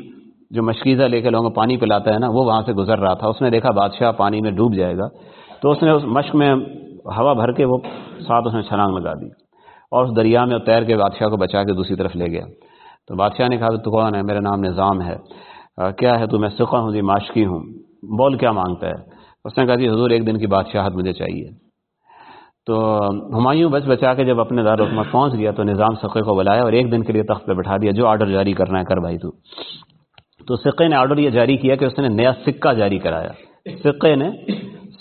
جو مشکیزہ لے کے لوگوں کو پانی پلاتا ہے نا، وہ وہاں سے گزر رہا تھا۔ اس نے دیکھا بادشاہ پانی میں ڈوب جائے گا۔ تو اس نے اس مشق میں ہوا بھر کے وہ ساتھ اس نے چھلانگ لگا دی اور اس دریا میں تیر کے بادشاہ کو بچا کے دوسری طرف لے گیا۔ تو بادشاہ نے کہا تو کون ہے؟ میرا نام نظام ہے۔ کیا ہے؟ تو میں سکھا ہوں جی ماشکی ہوں۔ بول کیا مانگتا ہے؟ اس نے کہا جی حضور ایک دن کی بادشاہت مجھے چاہیے۔ تو ہمایوں بچ بچا کے جب اپنے دار حکومت پہنچ گیا تو نظام سقے کو بلایا اور ایک دن کے لیے تخت پہ بٹھا دیا، جو آرڈر جاری کرنا ہے کر بھائی تو۔ تو سکے نے آرڈر یہ جاری کیا کہ اس نے نیا سکہ جاری کرایا۔ سکے نے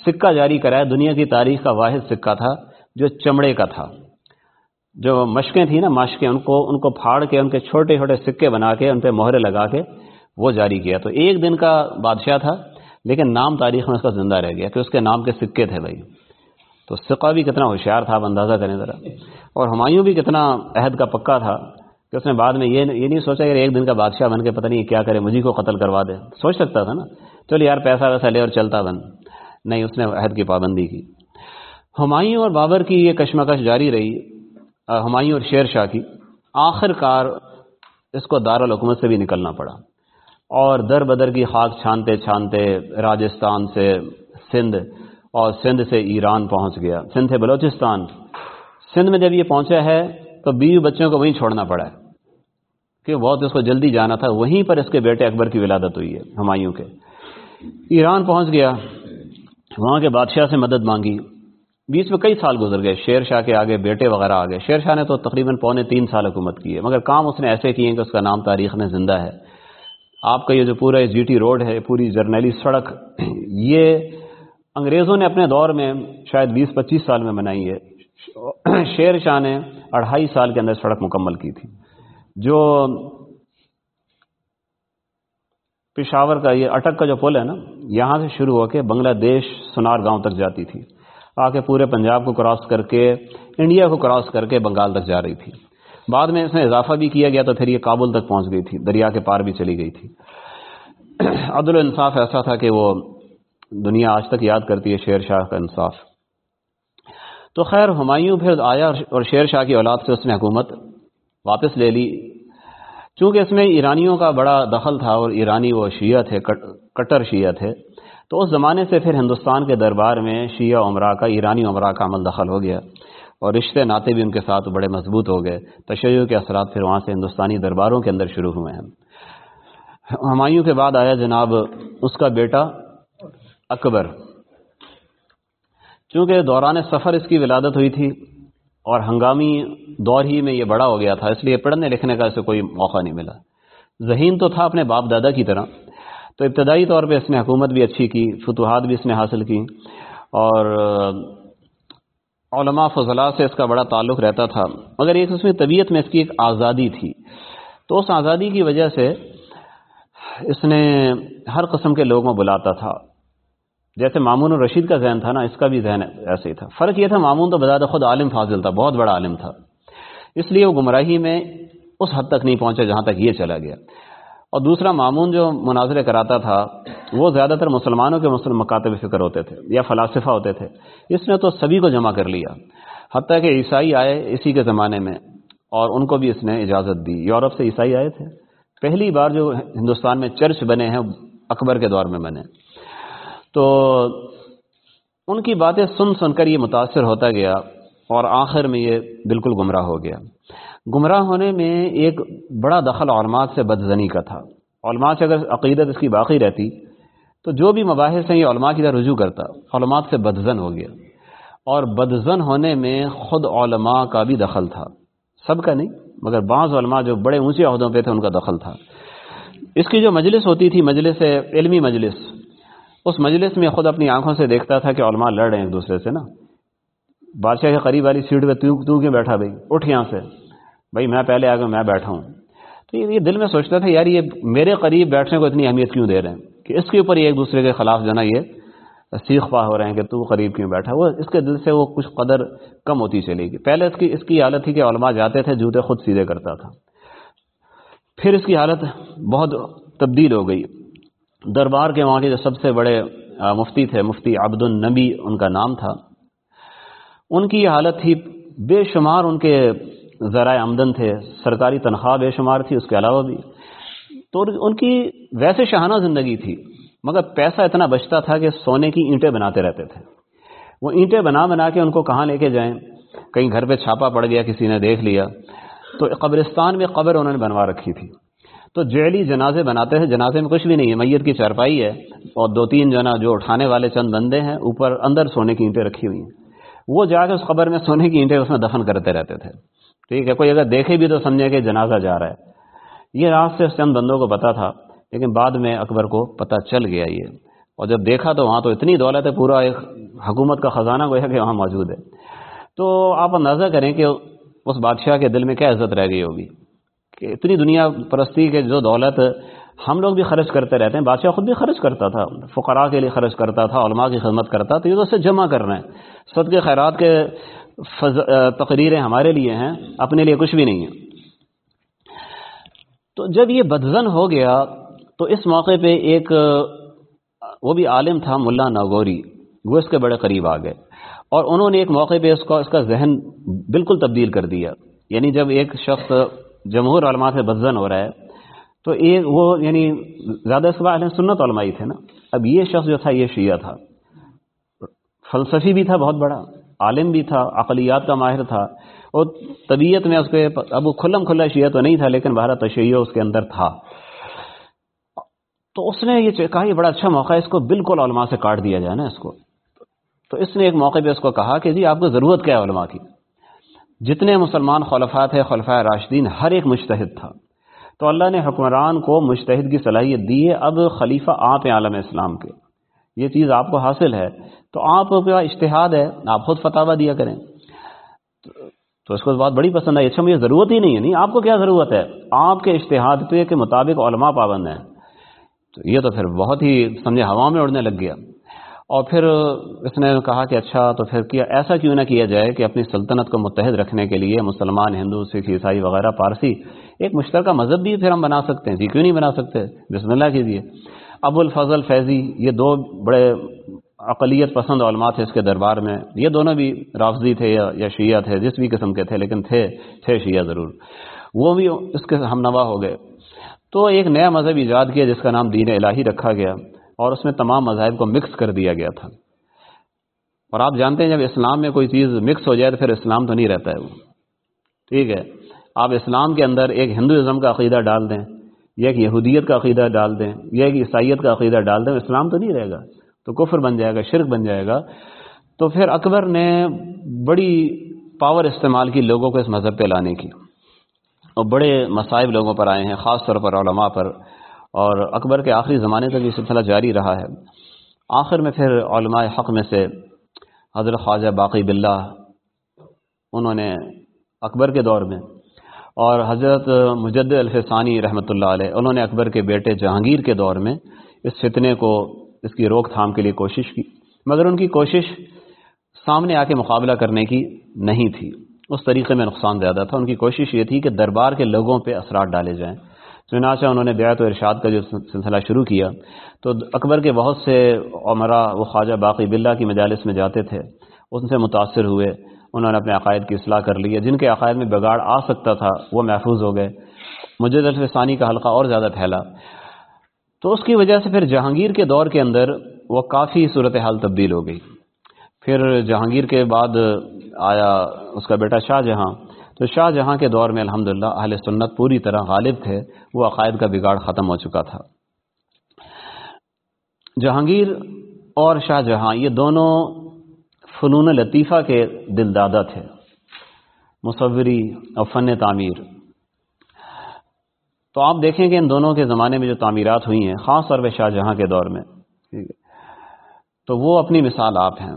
سکہ جاری کرایا، دنیا کی تاریخ کا واحد سکہ تھا جو چمڑے کا تھا۔ جو مشقیں تھیں نا، مشقیں، ان کو ان کو پھاڑ کے، ان کے چھوٹے چھوٹے سکے بنا کے، ان پہ مہرے لگا کے وہ جاری کیا۔ تو ایک دن کا بادشاہ تھا لیکن نام تاریخ میں اس کا زندہ رہ گیا کہ اس کے نام کے سکے تھے بھائی۔ تو سکہ بھی کتنا ہوشیار تھا، اب اندازہ کریں ذرا۔ اور ہمایوں بھی کتنا عہد کا پکا تھا کہ اس نے بعد میں یہ یہ نہیں سوچا کہ ایک دن کا بادشاہ بن کے پتہ نہیں کیا کرے، مجھے کو قتل کروا دے۔ سوچ سکتا تھا نا۔ چلو یار، پیسہ ویسا لے اور چلتا بن۔ نہیں، اس نے عہد کی پابندی کی۔ ہمایوں اور بابر کی یہ کشمکش جاری رہی، ہمایوں اور شیر شاہ کی۔ آخر کار اس کو دارالحکومت سے بھی نکلنا پڑا۔ اور در بدر کی خاک چھانتے چھانتے راجستھان سے سندھ اور سندھ سے ایران پہنچ گیا۔ سندھ بلوچستان۔ سندھ میں جب یہ پہنچا ہے تو بیوی بچوں کو وہیں چھوڑنا پڑا ہے۔ کہ بہت اس کو جلدی جانا تھا، وہیں پر اس کے بیٹے اکبر کی ولادت ہوئی ہے، ہمایوں کے۔ ایران پہنچ گیا، وہاں کے بادشاہ سے مدد مانگی۔ بیچ میں کئی سال گزر گئے، شیر شاہ کے آگے بیٹے وغیرہ آ گئے شیر شاہ نے تو تقریباً پونے تین سال حکومت کی ہے، مگر کام اس نے ایسے کیے کہ اس کا نام تاریخ میں زندہ ہے۔ آپ کا یہ جو پورا جی ٹی روڈ ہے، پوری جرنیلی سڑک، یہ انگریزوں نے اپنے دور میں شاید بیس پچیس سال میں بنائی ہے۔ شیر شاہ نے اڑھائی سال کے اندر سڑک مکمل کی تھی۔ جو پشاور کا یہ اٹک کا جو پل ہے نا، یہاں سے شروع ہو کے بنگلہ دیش سنار گاؤں تک جاتی تھی۔ آ کے پورے پنجاب کو کراس کر کے، انڈیا کو کراس کر کے بنگال تک جا رہی تھی۔ بعد میں اس میں اضافہ بھی کیا گیا تو پھر یہ کابل تک پہنچ گئی تھی، دریا کے پار بھی چلی گئی تھی۔ [CLEARS THROAT] عدل انصاف ایسا تھا کہ وہ دنیا آج تک یاد کرتی ہے شیر شاہ کا انصاف۔ تو خیر، ہمایوں پھر آیا اور شیر شاہ کی اولاد سے اس نے حکومت واپس لے لی۔ چونکہ اس میں ایرانیوں کا بڑا دخل تھا اور ایرانی وہ شیعہ تھے کٹر شیعہ تھے، تو اس زمانے سے پھر ہندوستان کے دربار میں شیعہ عمرہ کا، ایرانی عمرہ کا عمل دخل ہو گیا۔ اور رشتے ناطے بھی ان کے ساتھ بڑے مضبوط ہو گئے۔ تشیع کے اثرات پھر وہاں سے ہندوستانی درباروں کے اندر شروع ہوئے ہیں۔ ہمایوں کے بعد آیا جناب اس کا بیٹا اکبر۔ چونکہ دوران سفر اس کی ولادت ہوئی تھی اور ہنگامی دور ہی میں یہ بڑا ہو گیا تھا، اس لیے پڑھنے لکھنے کا اسے کوئی موقع نہیں ملا۔ ذہین تو تھا اپنے باپ دادا کی طرح، تو ابتدائی طور پہ اس نے حکومت بھی اچھی کی، فتوحات بھی اس نے حاصل کی اور علماء فضلاء سے اس کا بڑا تعلق رہتا تھا، مگر ایک اس میں طبیعت میں اس کی ایک آزادی تھی۔ تو اس آزادی کی وجہ سے اس نے ہر قسم کے لوگوں بلاتا تھا۔ جیسے مامون الرشید کا ذہن تھا نا، اس کا بھی ذہن ایسے ہی تھا۔ فرق یہ تھا، مامون تو بذات خود عالم فاضل تھا، بہت بڑا عالم تھا۔ اس لیے وہ گمراہی میں اس حد تک نہیں پہنچا جہاں تک یہ چلا گیا۔ اور دوسرا معمون جو مناظرے کراتا تھا، وہ زیادہ تر مسلمانوں کے مسلم مکاتب فکر ہوتے تھے یا فلاسفہ ہوتے تھے۔ اس نے تو سبھی کو جمع کر لیا۔ حتیٰ کہ عیسائی آئے اسی کے زمانے میں اور ان کو بھی اس نے اجازت دی۔ یورپ سے عیسائی آئے تھے۔ پہلی بار جو ہندوستان میں چرچ بنے ہیں، اکبر کے دور میں بنے۔ تو ان کی باتیں سن سن کر یہ متاثر ہوتا گیا اور آخر میں یہ بالکل گمراہ ہو گیا۔ گمراہ ہونے میں ایک بڑا دخل علماء سے بدزنی کا تھا۔ علماء سے اگر عقیدت اس کی باقی رہتی تو جو بھی مباحث ہیں یہ علماء کی طرح رجوع کرتا، علماء سے بدزن ہو گیا۔ اور بدزن ہونے میں خود علماء کا بھی دخل تھا۔ سب کا نہیں، مگر بعض علماء جو بڑے اونچے عہدوں پہ تھے ان کا دخل تھا۔ اس کی جو مجلس ہوتی تھی، مجلس علمی مجلس، اس مجلس میں خود اپنی آنکھوں سے دیکھتا تھا کہ علماء لڑ رہے ہیں ایک دوسرے سے، نا؟ بادشاہ کے قریب والی سیٹ پہ تو کیوں بیٹھا بھائی؟ اٹھ یہاں سے۔ بھائی میں پہلے آ میں بیٹھا ہوں۔ تو یہ دل میں سوچتا تھا، یار یہ میرے قریب بیٹھنے کو اتنی اہمیت کیوں دے رہے ہیں؟ کہ اس کے اوپر یہ ایک دوسرے کے خلاف جو نا، یہ سیخ پا ہو رہے ہیں کہ تو قریب کیوں بیٹھا؟ وہ اس کے دل سے وہ کچھ قدر کم ہوتی چلے گی پہلے اس کی اس کی حالت تھی کہ علماء جاتے تھے جوتے خود سیدھے کرتا تھا۔ پھر اس کی حالت بہت تبدیل ہو گئی۔ دربار کے وہاں کے جو سب سے بڑے مفتی تھے، مفتی عبد النبی ان کا نام تھا۔ ان کی یہ حالت تھی، بے شمار ان کے ذرائع آمدن تھے، سرکاری تنخواہ بے شمار تھی، اس کے علاوہ بھی۔ تو ان کی ویسے شہانہ زندگی تھی، مگر پیسہ اتنا بچتا تھا کہ سونے کی اینٹیں بناتے رہتے تھے۔ وہ اینٹیں بنا بنا کے ان کو کہاں لے کے جائیں؟ کہیں گھر پہ چھاپا پڑ گیا، کسی نے دیکھ لیا۔ تو قبرستان میں قبر انہوں نے بنوا رکھی تھی۔ تو جیلی جنازے بناتے ہیں، جنازے میں کچھ بھی نہیں ہے، میت کی چارپائی ہے۔ اور دو تین جنا جو اٹھانے والے چند بندے ہیں، اوپر اندر سونے کی اینٹیں رکھی ہوئی ہیں۔ وہ جا کے اس قبر میں سونے کی اینٹیں اس میں دفن کرتے رہتے تھے۔ ٹھیک ہے، کوئی اگر دیکھے بھی تو سمجھے کہ جنازہ جا رہا ہے۔ یہ راز سے چند بندوں کو پتا تھا، لیکن بعد میں اکبر کو پتہ چل گیا یہ۔ اور جب دیکھا تو وہاں تو اتنی دولت ہے، پورا ایک حکومت کا خزانہ گویا کہ وہاں موجود ہے۔ تو آپ اندازہ کریں کہ اس بادشاہ کے دل میں کیا عزت رہ گئی ہوگی؟ کہ اتنی دنیا پرستی کے جو دولت ہم لوگ بھی خرچ کرتے رہتے ہیں، بادشاہ خود بھی خرچ کرتا تھا، فقراء کے لیے خرچ کرتا تھا، علماء کی خدمت کرتا تو یہ تو اسے جمع کر رہے ہیں۔ صدقے خیرات کے تقریریں ہمارے لیے ہیں، اپنے لیے کچھ بھی نہیں ہے تو جب یہ بدزن ہو گیا، تو اس موقع پہ ایک وہ بھی عالم تھا، ملا ناگوری۔ وہ اس کے بڑے قریب آ گئے۔ اور انہوں نے ایک موقع پہ اس کا اس کا ذہن بالکل تبدیل کر دیا۔ یعنی جب ایک شخص جمہور علماء سے بدزن ہو رہا ہے، تو ایک، وہ یعنی زیادہ اس کے بعد سنت علمائی تھے نا۔ اب یہ شخص جو تھا، یہ شیعہ تھا۔ فلسفی بھی تھا، بہت بڑا۔ عالم بھی تھا اقلیات کا ماہر تھا، اور طبیعت میں اس کے اب وہ کھلم کھلا شیعہ تو نہیں تھا، لیکن بہرا تشیع اس کے اندر تھا۔ تو اس نے یہ کہا، یہ بڑا اچھا موقع ہے، اس کو بالکل علماء سے کاٹ دیا جائے نا اس کو۔ تو اس نے ایک موقع پہ اس کو کہا کہ جی آپ کو ضرورت کیا ہے علماء کی؟ جتنے مسلمان خلفات ہیں خلفۂ راشدین، ہر ایک مشتحد تھا۔ تو اللہ نے حکمران کو مشتحد کی صلاحیت دی ہے، اب خلیفہ آپ ہیں عالم اسلام کے۔ یہ چیز آپ کو حاصل ہے۔ تو آپ کا اشتہاد ہے؟ آپ خود فتح دیا کریں۔ تو اس کو بات بڑی پسند آئی۔ اچھا مجھے ضرورت ہی نہیں ہے۔ نہیں، آپ کو کیا ضرورت ہے؟ آپ کے اشتہاد پہ کے مطابق علماء پابند ہیں۔ تو یہ تو پھر بہت ہی سمجھے ہوا میں اڑنے لگ گیا۔ اور پھر اس نے کہا کہ اچھا تو پھر کیا ایسا کیوں نہ کیا جائے کہ اپنی سلطنت کو متحد رکھنے کے لیے مسلمان، ہندو، سکھ، عیسائی وغیرہ، پارسی ایک مشترکہ مذہب بھی پھر ہم بنا سکتے ہیں۔ جی کیوں نہیں بنا سکتے؟ بسم اللہ کیجیے۔ ابو الفضل فیضی، یہ دو بڑے اقلیت پسند علماء تھے اس کے دربار میں، یہ دونوں بھی رافضی تھے یا شیعہ تھے، جس بھی قسم کے تھے، لیکن تھے تھے شیعہ ضرور۔ وہ بھی اس کے ہم نوا ہو گئے۔ تو ایک نیا مذہب ایجاد کیا جس کا نام دین الہی رکھا گیا اور اس میں تمام مذاہب کو مکس کر دیا گیا تھا۔ اور آپ جانتے ہیں جب اسلام میں کوئی چیز مکس ہو جائے تو پھر اسلام تو نہیں رہتا ہے وہ۔ ٹھیک ہے۔ آپ اسلام کے اندر ایک ہندوازم کا عقیدہ ڈال دیں، یا ایک یہودیت کا عقیدہ ڈال دیں، یا ایک عیسائیت کا عقیدہ ڈال دیں، اسلام تو نہیں رہے گا۔ تو کفر بن جائے گا، شرک بن جائے گا۔ تو پھر اکبر نے بڑی پاور استعمال کی لوگوں کو اس مذہب پہ لانے کی۔ اور بڑے مصائب لوگوں پر آئے ہیں، خاص طور پر علماء پر۔ اور اکبر کے آخری زمانے تک یہ سلسلہ جاری رہا ہے۔ آخر میں پھر علماء حق میں سے حضرت خواجہ باقی بلّہ انہوں نے اکبر کے دور میں۔ اور حضرت مجد الفسانی رحمۃ اللہ علیہ، انہوں نے اکبر کے بیٹے جہانگیر کے دور میں اس فتنے کو اس کی روک تھام کے لیے کوشش کی، مگر ان کی کوشش سامنے آ کے مقابلہ کرنے کی نہیں تھی۔ اس طریقے میں نقصان زیادہ تھا۔ ان کی کوشش یہ تھی کہ دربار کے لوگوں پہ اثرات ڈالے جائیں۔ چنانچہ انہوں نے بیعت و ارشاد کا جو سلسلہ شروع کیا، تو اکبر کے بہت سے عمرہ وہ خواجہ باقی بلّہ کی مجالس میں جاتے تھے۔ ان سے متاثر ہوئے۔ انہوں نے اپنے عقائد کی اصلاح کر لی۔ جن کے عقائد میں بگاڑ آ سکتا تھا، وہ محفوظ ہو گئے۔ مجد الفسانی کا حلقہ اور زیادہ پھیلا۔ تو اس کی وجہ سے پھر جہانگیر کے دور کے اندر وہ کافی صورتحال تبدیل ہو گئی۔ پھر جہانگیر کے بعد آیا اس کا بیٹا شاہ جہاں۔ تو شاہ جہاں کے دور میں الحمدللہ اہل سنت پوری طرح غالب تھے، وہ عقائد کا بگاڑ ختم ہو چکا تھا۔ جہانگیر اور شاہ جہاں، یہ دونوں فنون لطیفہ کے دل دادا تھے۔ مصوری اور فن تعمیر۔ تو آپ دیکھیں کہ ان دونوں کے زمانے میں جو تعمیرات ہوئی ہیں، خاص طور پہ شاہ جہاں کے دور میں تو وہ اپنی مثال آپ ہیں۔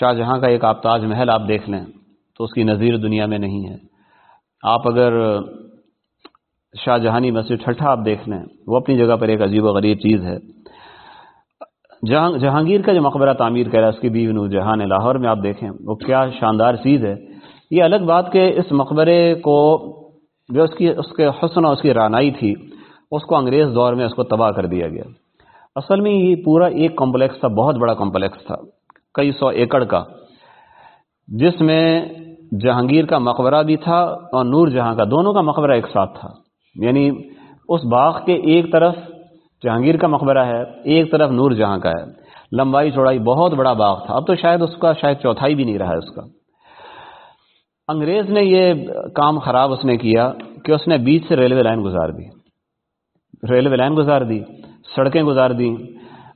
شاہ جہاں کا ایک آپ تاج محل آپ دیکھ لیں، تو اس کی نظیر دنیا میں نہیں ہے۔ آپ اگر شاہ جہانی مسجد ٹھٹھا آپ دیکھ لیں، وہ اپنی جگہ پر ایک عجیب و غریب چیز ہے۔ جہاں جہانگیر کا جو مقبرہ تعمیر کر رہا ہے، اس کی بیوی نور جہان لاہور میں آپ دیکھیں، وہ کیا شاندار چیز ہے۔ یہ الگ بات کہ اس مقبرے کو جو اس کی اس کے حسن اور اس کی رانائی تھی، اس کو انگریز دور میں اس کو تباہ کر دیا گیا۔ اصل میں یہ پورا ایک کمپلیکس تھا، بہت بڑا کمپلیکس تھا، کئی سو ایکڑ کا، جس میں جہانگیر کا مقبرہ بھی تھا اور نور جہاں کا، دونوں کا مقبرہ ایک ساتھ تھا۔ یعنی اس باغ کے ایک طرف جہانگیر کا مقبرہ ہے، ایک طرف نور جہاں کا ہے۔ لمبائی چوڑائی بہت بڑا باغ تھا، اب تو شاید اس کا، شاید چوتھائی بھی نہیں رہا ہے اس کا۔ انگریز نے یہ کام خراب اس نے کیا کہ اس نے بیچ سے ریلوے لائن گزار دی۔ ریلوے لائن گزار دی، سڑکیں گزار دی۔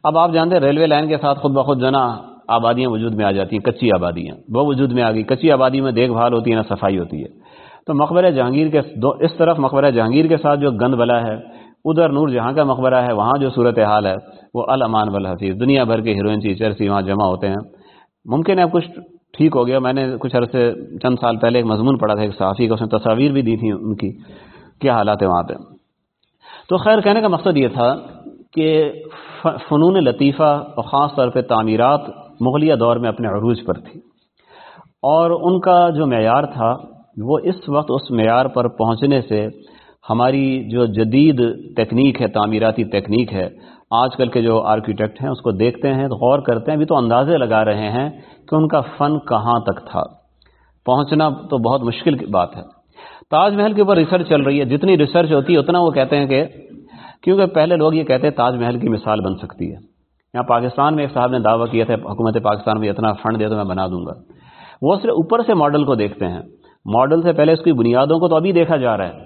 اب آپ جانتے ہیں ریلوے لائن کے ساتھ خود بخود جنا آبادیاں وجود میں آ جاتی ہیں، کچی آبادیاں۔ وہ وجود میں آ گئی۔ کچی آبادی میں دیکھ بھال ہوتی ہے، نہ صفائی ہوتی ہے۔ تو مقبرہ جہانگیر کے دو، اس طرف مقبرہ جہانگیر کے ساتھ جو گند بلا ہے، ادھر نور جہاں کا مقبرہ ہے، وہاں جو صورت حال ہے، وہ الامان والحفیظ۔ دنیا بھر کے ہیروئن چیچرسی وہاں جمع ہوتے ہیں۔ ممکن ہے کچھ ٹھیک ہو گیا۔ میں نے کچھ عرصے چند سال پہلے ایک مضمون پڑھا تھا ایک صحافی کا، اس نے تصاویر بھی دی تھی ان کی، کیا حالات ہیں وہاں پہ۔ تو خیر، کہنے کا مقصد یہ تھا کہ فنون لطیفہ اور خاص طور پہ تعمیرات مغلیہ دور میں اپنے عروج پر تھی۔ اور ان کا جو معیار تھا، وہ اس وقت اس معیار پر پہنچنے سے ہماری جو جدید تکنیک ہے، تعمیراتی تکنیک ہے آج کل کے جو آرکیٹیکٹ ہیں، اس کو دیکھتے ہیں تو غور کرتے ہیں، ابھی تو اندازے لگا رہے ہیں کہ ان کا فن کہاں تک تھا۔ پہنچنا تو بہت مشکل کی بات ہے۔ تاج محل کے اوپر ریسرچ چل رہی ہے، جتنی ریسرچ ہوتی ہے، اتنا وہ کہتے ہیں کہ کیونکہ پہلے لوگ یہ کہتے ہیں تاج محل کی مثال بن سکتی ہے۔ یہاں پاکستان میں ایک صاحب نے دعویٰ کیا تھا، حکومت پاکستان میں اتنا فنڈ دے تو میں بنا دوں گا۔ وہ صرف اوپر سے ماڈل کو دیکھتے ہیں۔ ماڈل سے پہلے اس کی بنیادوں کو تو ابھی دیکھا جا رہا ہے۔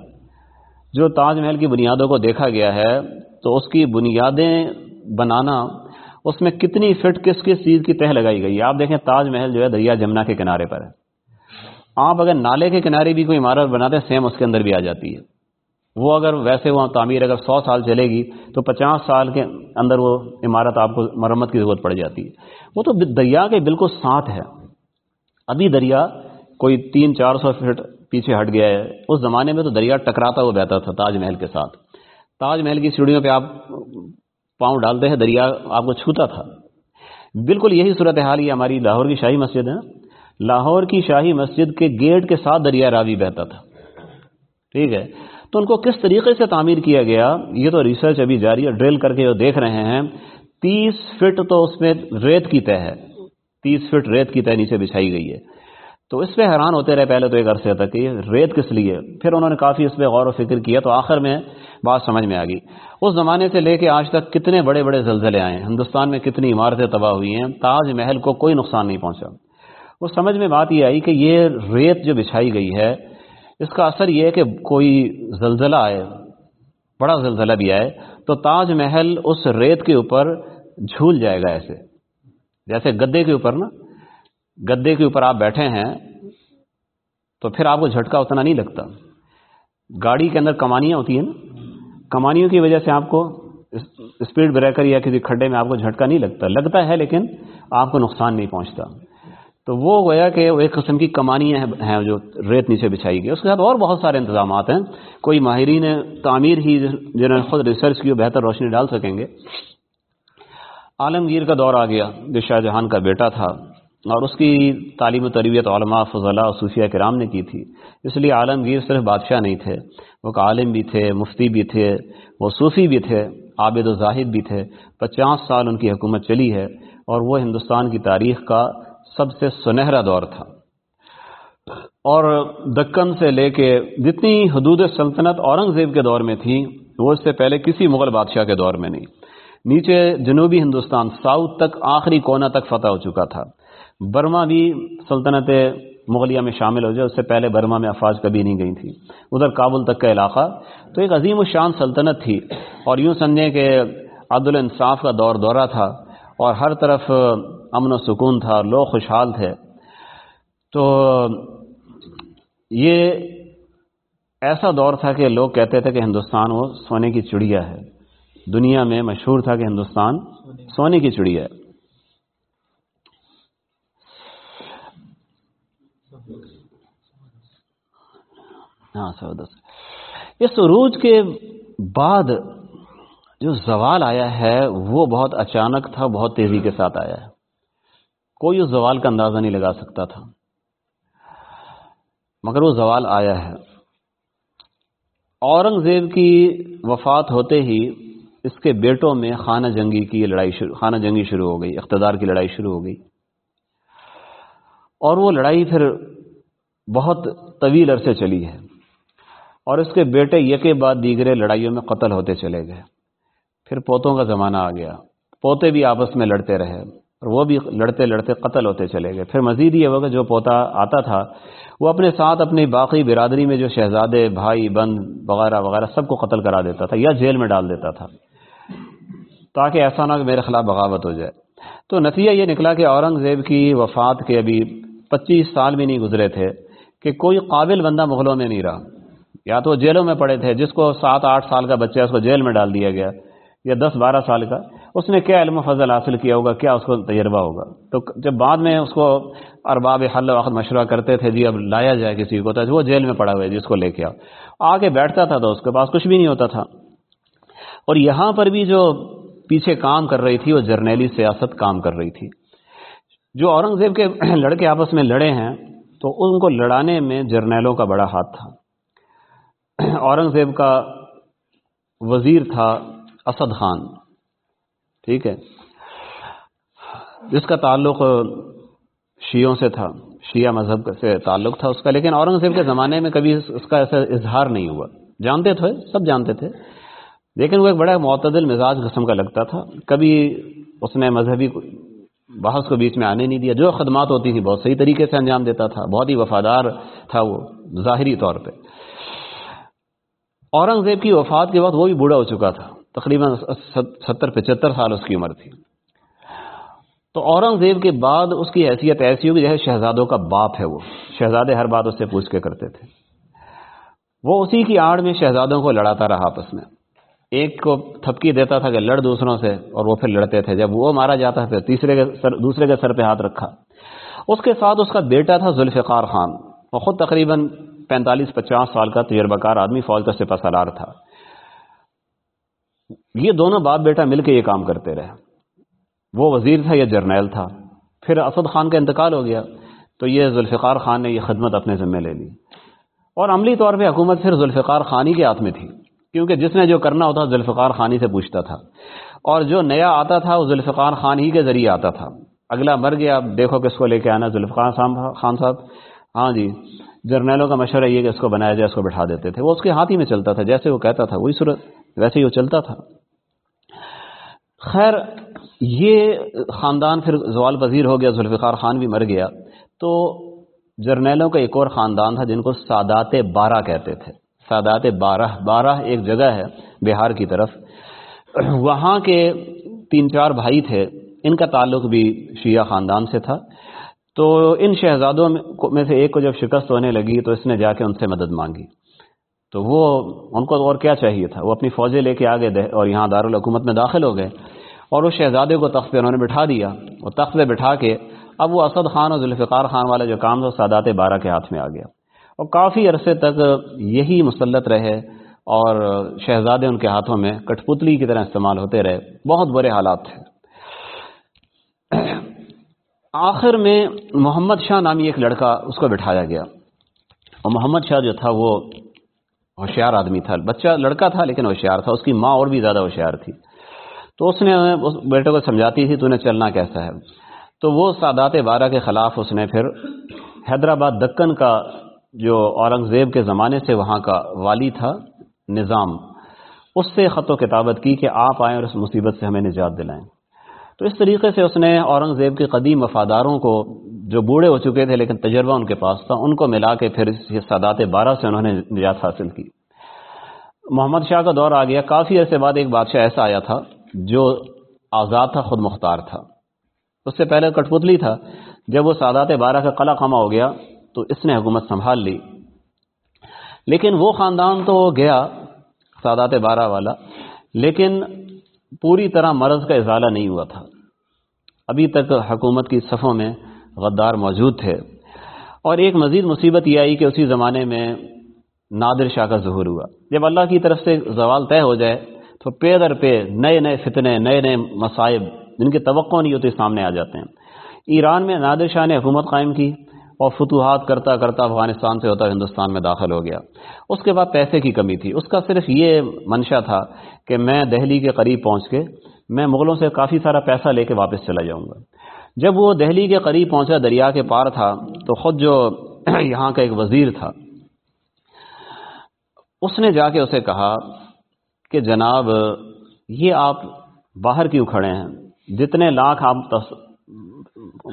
جو تاج محل کی بنیادوں کو دیکھا گیا ہے تو اس کی بنیادیں بنانا، اس میں کتنی فٹ کس کس چیز کی تہ لگائی گئی ہے؟ آپ دیکھیں تاج محل جو ہے دریا جمنا کے کنارے پر ہے۔ آپ اگر نالے کے کنارے بھی کوئی عمارت بناتے ہیں سیم اس کے اندر بھی آ جاتی ہے۔ وہ اگر ویسے وہاں تعمیر اگر سو سال چلے گی، تو پچاس سال کے اندر وہ عمارت آپ کو مرمت کی ضرورت پڑ جاتی ہے۔ وہ تو دریا کے بالکل ساتھ ہے۔ ابھی دریا کوئی تین چار سو فٹ پیچھے ہٹ گیا ہے۔ اس زمانے میں تو دریا ٹکراتا ہوا بہتا تھا تاج محل کے ساتھ۔ تاج محل کی سیڑھیوں پہ آپ پاؤں ڈالتے ہیں، دریا آپ کو چھوتا تھا۔ بالکل یہی صورت حال یہ ہماری لاہور کی شاہی مسجد ہے۔ لاہور کی شاہی مسجد کے گیٹ کے ساتھ دریا راوی بہتا تھا۔ ٹھیک ہے۔ تو ان کو کس طریقے سے تعمیر کیا گیا؟ یہ تو ریسرچ ابھی جاری ہے ڈرل کر کے جو دیکھ رہے ہیں۔ تیس فٹ تو اس میں ریت کی طے ہے۔ تیس فٹ ریت کی طے نیچے بچھائی گئی ہے۔ تو اس پہ حیران ہوتے رہے پہلے تو ایک عرصے تک یہ ریت کس لیے؟ پھر انہوں نے کافی اس پہ غور و فکر کیا۔ تو آخر میں بات سمجھ میں آ گئی۔ اس زمانے سے لے کے آج تک کتنے بڑے بڑے زلزلے آئے ہیں۔ ہندوستان میں کتنی عمارتیں تباہ ہوئی ہیں، تاج محل کو کوئی نقصان نہیں پہنچا۔ وہ سمجھ میں بات یہ آئی کہ یہ ریت جو بچھائی گئی ہے، اس کا اثر یہ ہے کہ کوئی زلزلہ آئے، بڑا زلزلہ بھی آئے، تو تاج محل اس ریت کے اوپر جھول جائے گا ایسے۔ جیسے گدے کے اوپر نا گدے کے اوپر آپ بیٹھے ہیں، تو پھر آپ کو جھٹکا اتنا نہیں لگتا۔ گاڑی کے اندر کمانیاں ہوتی ہیں نا کمانیوں کی وجہ سے آپ کو اسپیڈ بریکر یا کسی کھڈے میں آپ کو جھٹکا نہیں لگتا لگتا ہے لیکن آپ کو نقصان نہیں پہنچتا۔ تو وہ گویا کہ ایک قسم کی کمانیاں ہیں جو ریت نیچے بچھائی گئی۔ اس کے ساتھ اور بہت سارے انتظامات ہیں۔ کوئی ماہرین تعمیر ہی جنہوں نے خود ریسرچ کی بہتر روشنی ڈال سکیں گے۔ عالمگیر کا دور آ گیا۔ جو شاہ جہان کا بیٹا تھا اور اس کی تعلیم و تربیت علماء فضلہ اور صوفیہ کرام نے کی تھی۔ اس لیے عالمگیر صرف بادشاہ نہیں تھے۔ وہ عالم بھی تھے، مفتی بھی تھے، وہ صوفی بھی تھے، عابد و زاہد بھی تھے، پچاس سال ان کی حکومت چلی ہے اور وہ ہندوستان کی تاریخ کا سب سے سنہرا دور تھا۔ اور دکن سے لے کے جتنی حدود سلطنت اورنگزیب کے دور میں تھی، وہ اس سے پہلے کسی مغل بادشاہ کے دور میں نہیں۔ نیچے جنوبی ہندوستان ساؤتھ تک آخری کونا تک فتح ہو چکا تھا۔ برما بھی سلطنت مغلیہ میں شامل ہو جائے، اس سے پہلے برما میں افواج کبھی نہیں گئی تھی۔ ادھر کابل تک کا علاقہ۔ تو ایک عظیم الشان سلطنت تھی۔ اور یوں سمجھیں کہ عدل انصاف کا دور دورہ تھا اور ہر طرف امن و سکون تھا، لوگ خوشحال تھے۔ تو یہ ایسا دور تھا کہ لوگ کہتے تھے کہ ہندوستان وہ سونے کی چڑیا ہے۔ دنیا میں مشہور تھا کہ ہندوستان سونے کی چڑیا ہے۔ ہاں سو دس۔ اس عروج کے بعد جو زوال آیا ہے، وہ بہت اچانک تھا، بہت تیزی کے ساتھ آیا ہے۔ کوئی اس زوال کا اندازہ نہیں لگا سکتا تھا۔ مگر وہ زوال آیا ہے۔ اورنگزیب کی وفات ہوتے ہی اس کے بیٹوں میں خانہ جنگی کی لڑائی شروع، خانہ جنگی شروع ہو گئی، اقتدار کی لڑائی شروع ہو گئی۔ اور وہ لڑائی پھر بہت طویل عرصے چلی ہے۔ اور اس کے بیٹے یکے بعد دیگرے لڑائیوں میں قتل ہوتے چلے گئے۔ پھر پوتوں کا زمانہ آ گیا۔ پوتے بھی آپس میں لڑتے رہے اور وہ بھی لڑتے لڑتے قتل ہوتے چلے گئے۔ پھر مزید یہ ہوگا جو پوتا آتا تھا، وہ اپنے ساتھ اپنی باقی برادری میں جو شہزادے، بھائی بند وغیرہ وغیرہ سب کو قتل کرا دیتا تھا یا جیل میں ڈال دیتا تھا۔ تاکہ ایسا نہ کہ میرے خلاف بغاوت ہو جائے۔ تو نتیجہ یہ نکلا کہ اورنگزیب کی وفات کے ابھی پچیس سال بھی نہیں گزرے تھے کہ کوئی قابل بندہ مغلوں میں نہیں رہا۔ یا تو وہ جیلوں میں پڑے تھے، جس کو سات آٹھ سال کا بچہ اس کو جیل میں ڈال دیا گیا، یا دس بارہ سال کا، اس نے کیا علم و فضل حاصل کیا ہوگا، کیا اس کو تجربہ ہوگا؟ تو جب بعد میں اس کو ارباب حل وقت مشورہ کرتے تھے جی اب لایا جائے کسی کو، تو وہ جیل میں پڑا ہوا ہے، جس کو لے کے آؤ۔ آ کے بیٹھتا تھا تو اس کے پاس کچھ بھی نہیں ہوتا تھا۔ اور یہاں پر بھی جو پیچھے کام کر رہی تھی، وہ جرنیلی سیاست کام کر رہی تھی۔ جو اورنگزیب کے [CLEARS THROAT] لڑکے آپس میں لڑے ہیں، تو ان کو لڑانے میں جرنیلوں کا بڑا ہاتھ تھا۔ اورنگزیب کا وزیر تھا اسد خان، ٹھیک ہے۔ جس کا تعلق شیعوں سے تھا، شیعہ مذہب سے تعلق تھا اس کا، لیکن اورنگزیب کے زمانے میں کبھی اس کا ایسا اظہار نہیں ہوا۔ جانتے تھے، سب جانتے تھے، لیکن وہ ایک بڑا معتدل مزاج قسم کا لگتا تھا۔ کبھی اس نے مذہبی بحث کو بیچ میں آنے نہیں دیا۔ جو خدمات ہوتی تھی بہت صحیح طریقے سے انجام دیتا تھا، بہت ہی وفادار تھا وہ، ظاہری طور پہ۔ اورنگزیب کی وفات کے بعد وہ بھی بوڑھا ہو چکا تھا۔ تقریباً ستر پچہتر سال اس کی عمر تھی۔ تو اورنگزیب کے بعد اس کی حیثیت ایسی ہوگی جیسے شہزادوں کا باپ ہے وہ۔ شہزادے ہر بات اس سے پوچھ کے کرتے تھے۔ وہ اسی کی آڑ میں شہزادوں کو لڑاتا رہا آپس میں۔ ایک کو تھپکی دیتا تھا کہ لڑ دوسروں سے اور وہ پھر لڑتے تھے۔ جب وہ مارا جاتا پھر تیسرے کے سر، دوسرے کے سر پہ ہاتھ رکھا۔ اس کے ساتھ اس کا بیٹا تھا ذوالفقار خان۔ وہ خود تقریباً پینتالیس پچاس سال کا تجربہ کار آدمی فوج کا سپہ سالار تھا۔ یہ دونوں باپ بیٹا مل کے یہ کام کرتے رہے۔ وہ وزیر تھا یا جرنیل تھا۔ پھر اسد خان کا انتقال ہو گیا۔ تو یہ ذوالفقار خان نے یہ خدمت اپنے ذمہ لے لی۔ اور عملی طور پہ حکومت پھر ذوالفقار خانی کے ہاتھ میں تھی۔ کیونکہ جس نے جو کرنا ہوتا ذوالفقار خانی سے پوچھتا تھا۔ اور جو نیا آتا تھا، وہ ذوالفقار خان ہی کے ذریعے آتا تھا۔ اگلا مر گیا اب دیکھو کس کو لے کے آنا، ذوالفقار خان صاحب۔ ہاں جی۔ جرنیلوں کا مشورہ یہ کہ اس کو بنایا جائے، اس کو بٹھا دیتے تھے۔ وہ اس کے ہاتھ ہی میں چلتا تھا، جیسے وہ کہتا تھا، وہی صورت، ویسے ہی وہ چلتا تھا۔ خیر، یہ خاندان پھر زوال پذیر ہو گیا، ذوالفقار خان بھی مر گیا۔ تو جرنیلوں کا ایک اور خاندان تھا، جن کو سادات بارہ کہتے تھے۔ سادات بارہ بارہ ایک جگہ ہے، بہار کی طرف۔ وہاں کے تین چار بھائی تھے، ان کا تعلق بھی شیعہ خاندان سے تھا۔ تو ان شہزادوں میں سے ایک کو جب شکست ہونے لگی تو اس نے جا کے ان سے مدد مانگی۔ تو وہ ان کو اور کیا چاہیے تھا؟ وہ اپنی فوجیں لے کے آگے دے اور یہاں دارالحکومت میں داخل ہو گئے۔ اور اس شہزادے کو تخت پہ انہوں نے بٹھا دیا۔ اور تخت پہ بٹھا کے اب وہ اسد خان اور ذوالفقار خان والا جو کام تھا، سادات بارہ کے ہاتھ میں آ گیا۔ اور کافی عرصے تک یہی مسلط رہے اور شہزادے ان کے ہاتھوں میں کٹپتلی کی طرح استعمال ہوتے رہے۔ بہت برے حالات تھے۔ آخر میں محمد شاہ نامی ایک لڑکا اس کو بٹھایا گیا۔ اور محمد شاہ جو تھا وہ ہوشیار آدمی تھا۔ بچہ لڑکا تھا لیکن ہوشیار تھا۔ اس کی ماں اور بھی زیادہ ہوشیار تھی۔ تو اس نے اس بیٹے کو سمجھاتی تھی، تو انہیں چلنا کیسا ہے؟ تو وہ سادات بارہ کے خلاف اس نے پھر حیدرآباد دکن کا جو اورنگزیب کے زمانے سے وہاں کا والی تھا، نظام، اس سے خط و کتابت کی کہ آپ آئیں اور اس مصیبت سے ہمیں نجات دلائیں۔ تو اس طریقے سے اس نے اورنگزیب کے قدیم وفاداروں کو، جو بوڑھے ہو چکے تھے لیکن تجربہ ان کے پاس تھا، ان کو ملا کے پھر سادات بارہ سے انہوں نے نجات حاصل کی۔ محمد شاہ کا دور آ گیا۔ کافی عرصے بعد ایک بادشاہ ایسا آیا تھا جو آزاد تھا، خود مختار تھا۔ اس سے پہلے کٹپتلی تھا۔ جب وہ سادات بارہ کا قلعہ خامہ ہو گیا تو اس نے حکومت سنبھال لی۔ لیکن وہ خاندان تو گیا، سادات بارہ والا۔ لیکن پوری طرح مرض کا ازالہ نہیں ہوا تھا۔ ابھی تک حکومت کی صفوں میں غدار موجود تھے۔ اور ایک مزید مصیبت یہ آئی کہ اسی زمانے میں نادر شاہ کا ظہور ہوا۔ جب اللہ کی طرف سے زوال طے ہو جائے، تو پے در پہ نئے نئے فتنے، نئے نئے مصائب، جن کی توقع نہیں ہوتی، سامنے آ جاتے ہیں۔ ایران میں نادر شاہ نے حکومت قائم کی۔ اور فتوحات کرتا کرتا افغانستان سے ہوتا، ہندوستان میں داخل ہو گیا۔ اس کے بعد پیسے کی کمی تھی۔ اس کا صرف یہ منشا تھا کہ میں دہلی کے قریب پہنچ کے میں مغلوں سے کافی سارا پیسہ لے کے واپس چلا جاؤں گا۔ جب وہ دہلی کے قریب پہنچا، دریا کے پار تھا، تو خود جو [CLEARS THROAT] یہاں کا ایک وزیر تھا، اس نے جا کے اسے کہا کہ جناب، یہ آپ باہر کیوں کھڑے ہیں؟ جتنے لاکھ آپ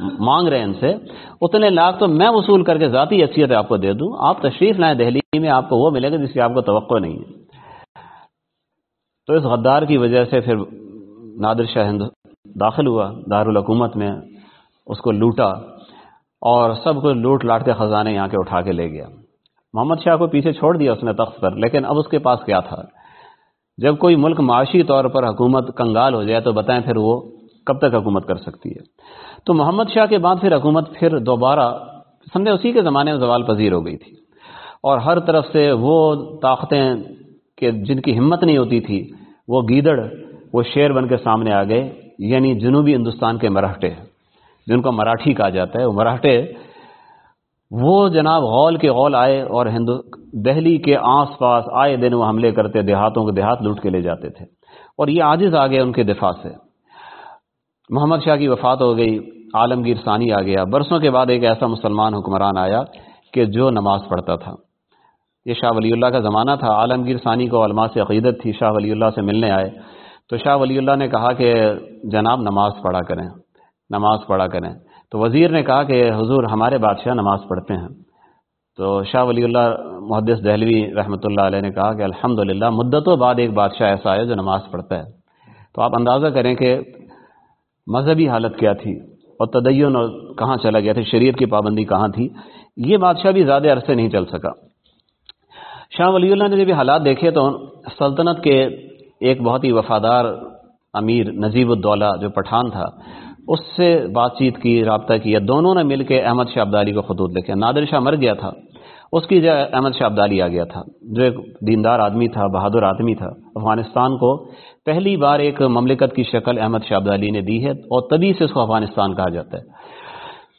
مانگ رہے ہیں ان سے، اتنے لاکھ تو میں وصول کر کے ذاتی حیثیت آپ کو دے دوں، آپ تشریف لائیں دہلی میں، آپ کو وہ ملے گا جس کی آپ کو توقع نہیں ہے۔ تو اس غدار کی وجہ سے پھر نادر شاہ ہند داخل ہوا دارالحکومت میں، اس کو لوٹا اور سب کو لوٹ لاٹ کے خزانے یہاں کے اٹھا کے لے گیا۔ محمد شاہ کو پیچھے چھوڑ دیا اس نے تخت پر، لیکن اب اس کے پاس کیا تھا؟ جب کوئی ملک معاشی طور پر حکومت کنگال ہو جائے تو بتائیں پھر وہ کب تک حکومت کر سکتی ہے؟ تو محمد شاہ کے بعد پھر حکومت پھر دوبارہ، سمجھے اسی کے زمانے میں زوال پذیر ہو گئی تھی۔ اور ہر طرف سے وہ طاقتیں کہ جن کی ہمت نہیں ہوتی تھی، وہ گیدڑ، وہ شیر بن کے سامنے آ گئے یعنی جنوبی ہندوستان کے مراٹھے جن کو مراٹھی کہا جاتا ہے، وہ مراٹھے وہ جناب غول کے غول آئے اور ہندو، دہلی کے آس پاس آئے دن وہ حملے کرتے، دیہاتوں کے دیہات لوٹ کے لے جاتے تھے۔ اور یہ عاجز آ گئے ان کے دفاع سے۔ محمد شاہ کی وفات ہو گئی، عالمگیر ثانی آ گیا۔ برسوں کے بعد ایک ایسا مسلمان حکمران آیا کہ جو نماز پڑھتا تھا۔ یہ شاہ ولی اللہ کا زمانہ تھا۔ عالمگیر ثانی کو علماء سے عقیدت تھی، شاہ ولی اللہ سے ملنے آئے۔ تو شاہ ولی اللہ نے کہا کہ جناب نماز پڑھا کریں۔ نماز پڑھا کریں۔ تو وزیر نے کہا کہ حضور ہمارے بادشاہ نماز پڑھتے ہیں۔ تو شاہ ولی اللہ، محدث دہلوی رحمۃ اللہ علیہ نے کہا کہ الحمد للہ مدتوں بعد ایک بادشاہ ایسا آیا جو نماز پڑھتا ہے۔ تو آپ اندازہ کریں کہ مذہبی حالت کیا تھی اور تدین اور کہاں چلا گیا تھا، شریعت کی پابندی کہاں تھی، یہ بادشاہ بھی زیادہ عرصے نہیں چل سکا۔ شاہ ولی اللہ نے جب یہ حالات دیکھے تو سلطنت کے ایک بہت ہی وفادار امیر نجیب الدولہ جو پٹھان تھا، اس سے بات چیت کی، رابطہ کیا، دونوں نے مل کے احمد شاہ عبدالی کو خطوط لکھے۔ نادر شاہ مر گیا تھا۔ اس کی جگہ احمد شاہ عبدالی آ گیا تھا، جو ایک دیندار آدمی تھا، بہادر آدمی تھا۔ افغانستان کو پہلی بار ایک مملکت کی شکل احمد شاہ عبدالی نے دی ہے اور تبھی سے اس کو افغانستان کہا جاتا ہے۔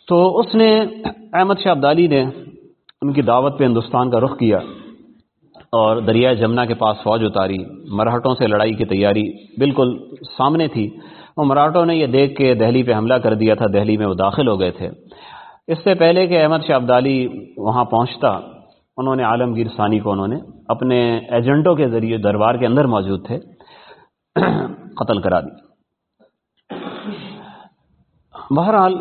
تو اس نے احمد شاہ عبدالی نے ان کی دعوت پہ ہندوستان کا رخ کیا اور دریائے جمنا کے پاس فوج اتاری۔ مراٹھوں سے لڑائی کی تیاری بالکل سامنے تھی۔ اور مراٹھوں نے یہ دیکھ کے دہلی پہ حملہ کر دیا تھا، دہلی میں وہ داخل ہو گئے تھے۔ اس سے پہلے کہ احمد شاہ عبدالی وہاں پہنچتا، انہوں نے عالمگیر ثانی کو انہوں نے اپنے ایجنٹوں کے ذریعے دربار کے اندر موجود تھے، قتل کرا دی۔ بہرحال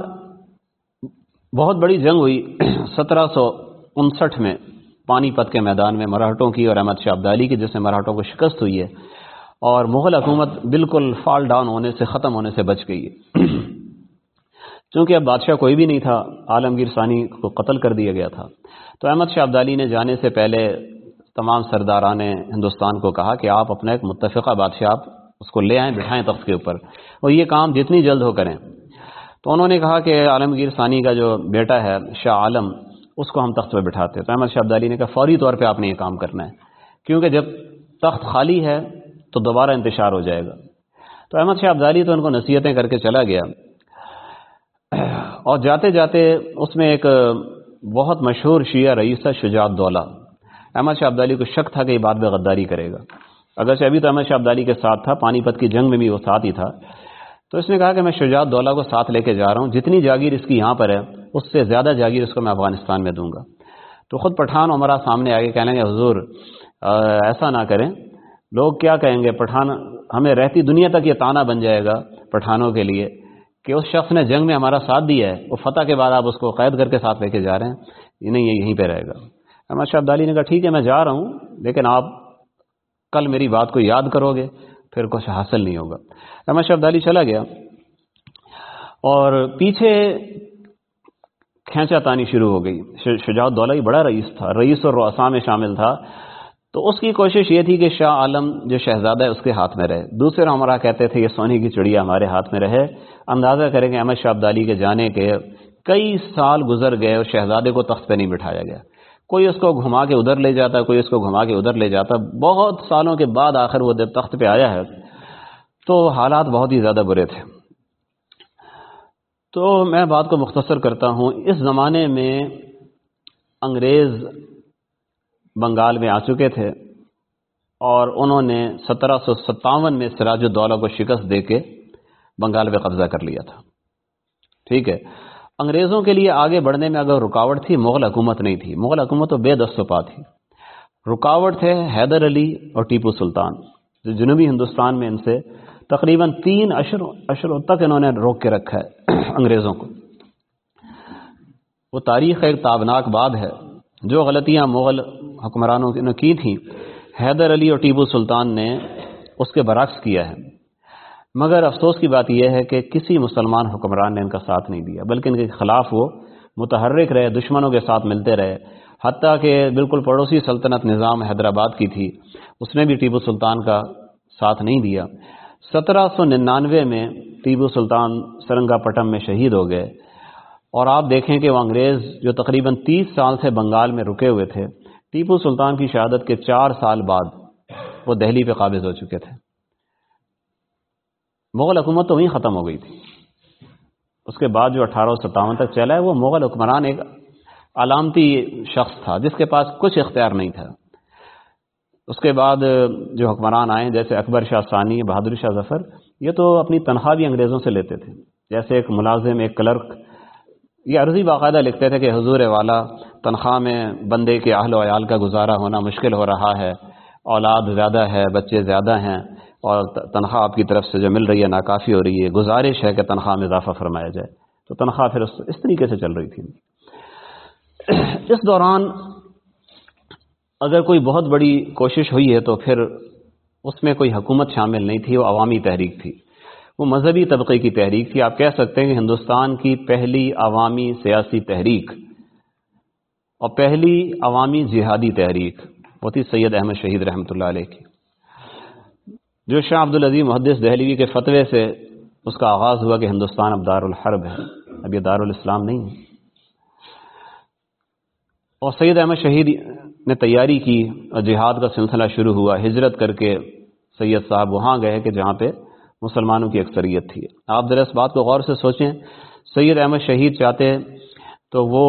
بہت بڑی جنگ ہوئی۔ سترہ سو انسٹھ میں پانی پت کے میدان میں مراٹھوں کی اور احمد شاہ عبدالی کی جس میں مراٹھوں کو شکست ہوئی ہے اور مغل حکومت بالکل فال ڈاؤن ہونے سے، ختم ہونے سے بچ گئی ہے۔ چونکہ اب بادشاہ کوئی بھی نہیں تھا، عالمگیر ثانی کو قتل کر دیا گیا تھا۔ تو احمد شاہ عبدالی نے جانے سے پہلے تمام سرداران ہندوستان کو کہا کہ آپ اپنا ایک متفقہ بادشاہ، آپ اس کو لے آئیں بٹھائیں تخت کے اوپر اور یہ کام جتنی جلد ہو کریں۔ تو انہوں نے کہا کہ عالمگیر ثانی کا جو بیٹا ہے، شاہ عالم، اس کو ہم تخت پہ بٹھاتے تو احمد شاہ عبدالی نے کہا، فوری طور پہ آپ نے یہ کام کرنا ہے۔ کیونکہ جب تخت خالی ہے تو دوبارہ انتشار ہو جائے گا۔ تو احمد شاہ عبدالی تو ان کو نصیحتیں کر کے چلا گیا۔ اور جاتے جاتے اس میں ایک بہت مشہور شیعہ رئیسہ شجاعت دولہ احمد شاہ عبدالی کو شک تھا کہ یہ بات میں غداری کرے گا۔ اگرچہ ابھی تو احمد شاہ عبدالی کے ساتھ تھا، پانی پت کی جنگ میں بھی وہ ساتھ ہی تھا۔ تو اس نے کہا کہ میں شجاعت دولہ کو ساتھ لے کے جا رہا ہوں۔ جتنی جاگیر اس کی یہاں پر ہے، اس سے زیادہ جاگیر اس کو میں افغانستان میں دوں گا۔ تو خود پٹھان عمرہ سامنے آگے کہنے گے حضور ایسا نہ کریں۔ لوگ کیا کہیں گے؟ پٹھان ہمیں رہتی دنیا تک یہ تانا بن جائے گا پٹھانوں کے لیے۔ کہ اس شخص نے جنگ میں ہمارا ساتھ دیا ہے، وہ فتح کے بعد آپ اس کو قید کر کے ساتھ لے کے جا رہے ہیں۔ یہ نہیں، یہ یہیں پہ رہے گا۔ احمد شاہ اچھا، عبدالی نے کہا، ٹھیک ہے، میں جا رہا ہوں، لیکن آپ کل میری بات کو یاد کرو گے، پھر کچھ حاصل نہیں ہوگا۔ احمد شاہ اچھا، عبدالی چلا گیا۔ اور پیچھے کھینچا تانی شروع ہو گئی۔ شجاعت دولہ ہی بڑا رئیس تھا، رئیس اور رؤسا میں شامل تھا۔ تو اس کی کوشش یہ تھی کہ شاہ عالم جو شہزادہ ہے، اس کے ہاتھ میں رہے۔ دوسرے ہمارا کہتے تھے، یہ سونی کی چڑیا ہمارے ہاتھ میں رہے۔ اندازہ کریں گے احمد شاہ عبدالی کے جانے کے کئی سال گزر گئے اور شہزادے کو تخت پہ نہیں بٹھایا گیا۔ کوئی اس کو گھما کے ادھر لے جاتا، کوئی اس کو گھما کے ادھر لے جاتا۔ بہت سالوں کے بعد آخر وہ جب تخت پہ آیا ہے، تو حالات بہت ہی زیادہ برے تھے۔ تو میں بات کو مختصر کرتا ہوں۔ اس زمانے میں انگریز بنگال میں آ چکے تھے اور انہوں نے سترہ سو ستاون میں سراج الدولہ کو شکست دے کے بنگال پہ قبضہ کر لیا تھا۔ ٹھیک ہے۔ انگریزوں کے لیے آگے بڑھنے میں اگر رکاوٹ تھی، مغل حکومت نہیں تھی۔ مغل حکومت تو بے دست و پا تھی۔ رکاوٹ تھے حیدر علی اور ٹیپو سلطان۔ جو جنوبی ہندوستان میں ان سے تقریباً تین اشروں اشروں تک انہوں نے روک کے رکھا ہے انگریزوں کو۔ وہ تاریخ ایک تابناک بات ہے۔ جو غلطیاں مغل حکمرانوں نے کی تھیں، حیدر علی اور ٹیپو سلطان نے اس کے برعکس کیا ہے۔ مگر افسوس کی بات یہ ہے کہ کسی مسلمان حکمران نے ان کا ساتھ نہیں دیا، بلکہ ان کے خلاف وہ متحرک رہے، دشمنوں کے ساتھ ملتے رہے۔ حتیٰ کہ بالکل پڑوسی سلطنت نظام حیدرآباد کی تھی، اس نے بھی ٹیپو سلطان کا ساتھ نہیں دیا۔ سترہ سو ننانوے میں ٹیپو سلطان سرنگا پٹم میں شہید ہو گئے۔ اور آپ دیکھیں کہ وہ انگریز جو تقریباً تیس سال سے بنگال میں رکے ہوئے تھے، ٹیپو سلطان کی شہادت کے چار سال بعد وہ دہلی پہ قابض ہو چکے تھے۔ مغل حکومت تو وہیں ختم ہو گئی تھی۔ اس کے بعد جو اٹھارہ سو ستاون تک چلا ہے، وہ مغل حکمران ایک علامتی شخص تھا، جس کے پاس کچھ اختیار نہیں تھا۔ اس کے بعد جو حکمران آئے، جیسے اکبر شاہ ثانی، بہادر شاہ ظفر، یہ تو اپنی تنخواہ بھی انگریزوں سے لیتے تھے۔ جیسے ایک ملازم، ایک کلرک یہ عرضی باقاعدہ لکھتے تھے کہ حضور والا تنخواہ میں بندے کے اہل و عیال کا گزارا ہونا مشکل ہو رہا ہے، اولاد زیادہ ہے، بچے زیادہ ہیں اور تنخواہ آپ کی طرف سے جو مل رہی ہے ناکافی ہو رہی ہے، گزارش ہے کہ تنخواہ میں اضافہ فرمایا جائے۔ تو تنخواہ پھر اس طریقے سے چل رہی تھی۔ اس دوران اگر کوئی بہت بڑی کوشش ہوئی ہے تو پھر اس میں کوئی حکومت شامل نہیں تھی، وہ عوامی تحریک تھی۔ وہ مذہبی طبقے کی تحریک تھی۔ آپ کہہ سکتے ہیں کہ ہندوستان کی پہلی عوامی سیاسی تحریک اور پہلی عوامی جہادی تحریک۔ وہ تھی سید احمد شہید رحمۃ اللہ علیہ کی۔ جو شاہ عبدالعظیم محدث دہلوی کے فتوے سے اس کا آغاز ہوا کہ ہندوستان اب دار الحرب ہے۔ اب یہ دار الاسلام نہیں ہے۔ اور سید احمد شہید نے تیاری کی اور جہاد کا سلسلہ شروع ہوا۔ ہجرت کر کے سید صاحب وہاں گئے کہ جہاں پہ مسلمانوں کی اکثریت تھی۔ آپ ذرا اس بات کو غور سے سوچیں، سید احمد شہید چاہتے تو وہ